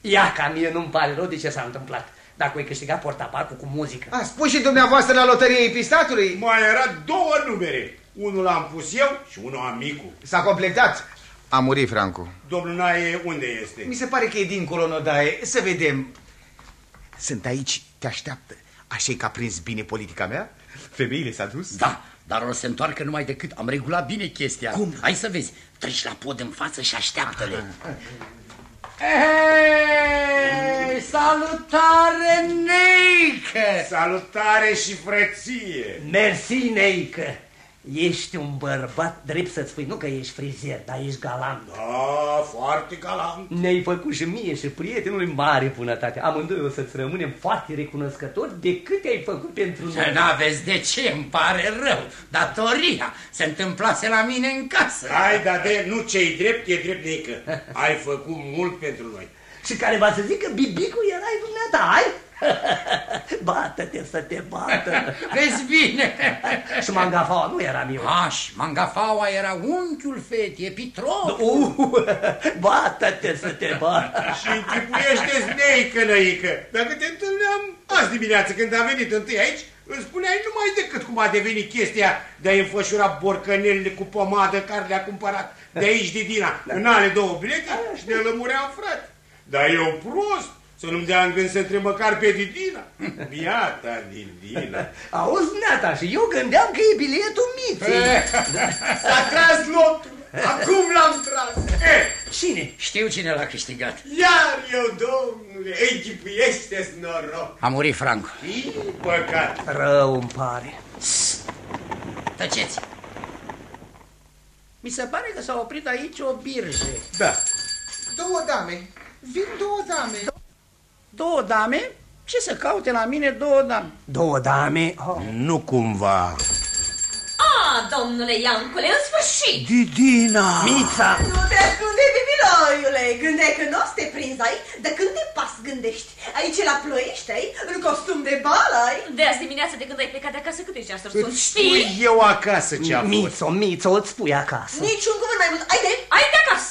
Ia ca mie nu-mi pare rău de ce s-a întâmplat. Dacă ai câștigat portaparcul cu muzică. A spus și dumneavoastră la loterie epistatului? Mai era două numere. Unul am pus eu și unul am micu. S-a completat. A murit Francu. Domnul Nae, unde este? Mi se pare că e dincolo în odaie. Să vedem. Sunt aici, te așteaptă. Așa e că a prins bine politica mea? Femeile s-a dus? Da, dar o să se întoarcă numai decât am regulat bine chestia. Cum? Hai să vezi. Treci la pod în față și așteaptă-le. Ei, salutare, Neică! Salutare și frăție! Mersi, Neică. Ești un bărbat drept să spui, nu că ești frizer, dar ești galant. Da, foarte galant. Ne-ai făcut și mie și prietenului mare bunătate. Amândoi o să-ți rămânem foarte recunoscători de cât ai făcut pentru noi. N-aveți de ce, îmi pare rău. Datoria se întâmplase la mine în casă. Hai, dar de nu ce-i drept, e drept neică. Ai făcut mult pentru noi. Și care va să zică, bibicul erai dumneata, ai? Bată-te să te bată. Vezi bine. și mangafaua nu era miu. Aș, și mangafaua era unchiul fetii, Pitrov. Uh, bată-te să te bată. Și închipuiește-ți neică, năică. Dacă te întâlneam azi dimineață când am venit întâi aici, îmi spuneai numai decât cum a devenit chestia de a înfășura borcănelile cu pomadă care le-a cumpărat de aici, de Dina, în ale două bilete și ne lămuream, frate. Dar eu prost, să nu-mi dea în gând să întreb măcar pe Didina. Biata Didina. Auzi, Nata, și eu gândeam că e biletul miții. S-a tras lotul. Acum l-am tras. Eh, Cine? Știu cine l-a câștigat. iar eu, domnule, închipuiește-ți noroc. A murit Franco. Ii, păcat. Rău îmi pare. Tăceți. Mi se pare că s-a oprit aici o birje. Da. Două dame. Vin două dame. Două dame? Ce să caute la mine două dame? Două dame. Oh. Nu cumva. Ah, domnule Iancule, în sfârșit! Didina! Mița! Nu te ascunde, bibiloiule! Gândeai că nu o să te prinzi, ai? De când te pas gândești? Aici la ploiești, ai? În costum de bal, ai? De azi dimineață de când ai plecat de acasă, câte ceasuri sunt? Îți spui eu acasă ce a fost. Mițo, Mițo, îți spui acasă. Niciun cuvânt mai mult. Ai de? Ai de acasă!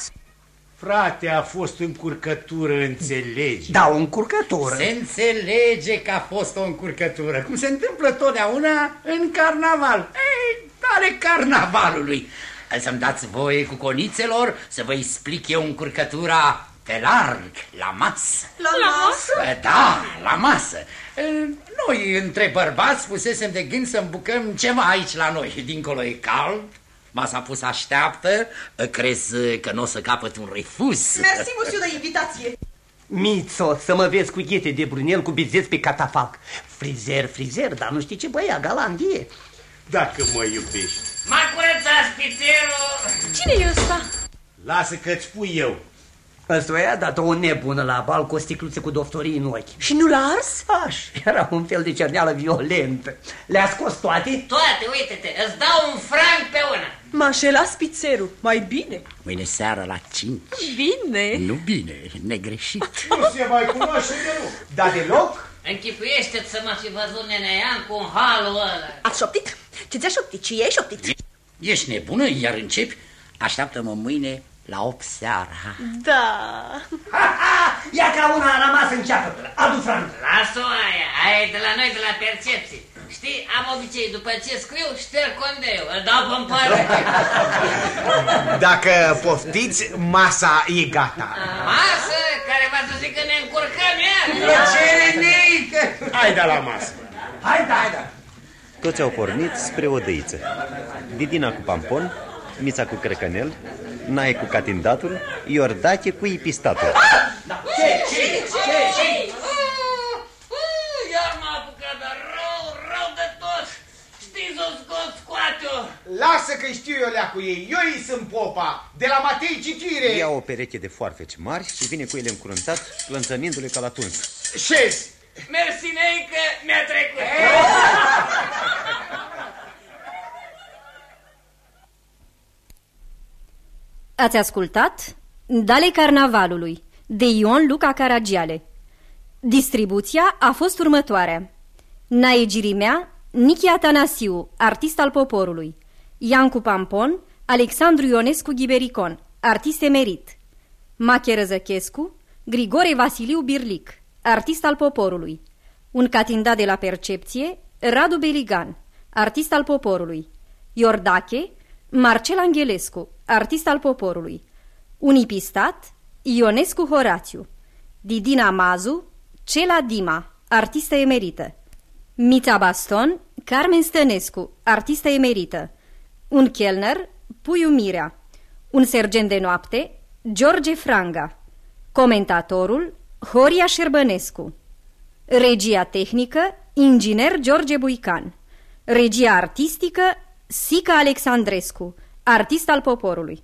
Frate, a fost încurcătură, înțelegi. Da, o încurcătură. Se înțelege că a fost o încurcătură, cum se întâmplă totdeauna în carnaval. Ei, are carnavalului. Să-mi dați voie cu conițelor să vă explic eu încurcătura pe larg, la masă. La, La masă? Da, la masă. Noi, între bărbați, pusesem de gând să îmbucăm ceva aici la noi. Dincolo e cald, masa pus așteaptă, crezi că nu o să capăt un refuz. Mersi, musiu, de invitație. Mițo, să mă vezi cu ghete de brunel cu bizeți pe catafalc. Frizer, frizer, dar nu știi ce băia, galant e. Dacă mă iubești, M-a curățat spițelul. Cine e ăsta? lasă că-ți spui eu. Ăsta i-a dat o nebună la bal cu o sticluță cu doftorii în ochi. Și nu l-a ars? Aș, era un fel de cerneală violentă. Le-a scos toate? Toate, uite-te, îți dau un franc pe una. M-a înșelat spițerul. Mai bine. Mâine seară la 5. Bine! Nu bine, negreșit. Nu se mai cunoaște de nu. Da, deloc? Închipuiește-ți să mă fi văzut nenean cu un halul ăla. Ați șoptit? Ce ți-a șoptit? Și ei șoptit? Ești nebună, iar începi? Așteaptă-mă mâine la 8 seara. Da. Ha, ha, ia ca una a rămas în ceapă. Adu franc. Lasă-o aia, aia e de la noi, de la percepție. Știi, am obicei, după ce scriu, șterg condeu, îl dau pe împărăție. Dacă poftiți, masa e gata. Masă, care va să zic că ne încurcăm iar. Ce neică! Hai da la masă. Hai, da, hai, da. Toți au pornit spre o dăiță. Didina cu pampon, Mița cu crăcănel, Nae cu catindatul, Iordache cu ipistatul. Ce, ce, ce, ce? Iar m-a apucat, dar rău, rău de tot. Știți, o scot, scoate-o. Lasă că știu eu leacul ei. Eu îi sunt popa. De la Matei Citire. Ia o pereche de foarfeci mari și vine cu ele încuruntat, plânțănindu-le ca la tuns. Șezi. Mersi, neică, mi-a trecut. Ați ascultat Dale Carnavalului de Ion Luca Caragiale. Distribuția a fost următoarea. Nae Girimea, Nichi Atanasiu, artist al poporului. Iancu Pampon, Alexandru Ionescu Ghibericon, artist emerit. Mache Răzăchescu, Grigore Vasiliu Birlic, artist al poporului. Un catindat de la percepție, Radu Beligan, artist al poporului. Iordache, Marcel Angelescu, artist al poporului. Unipistat, Ionescu Horațiu. Didina Mazu, Cela Dima, artistă emerită. Mița Baston, Carmen Stănescu, artistă emerită. Un chelner, Puiu Mirea. Un sergent de noapte, George Franga. Comentatorul, Horia Șerbănescu. Regia tehnică, inginer George Buican. Regia artistică, Sica Alexandrescu, artist al poporului.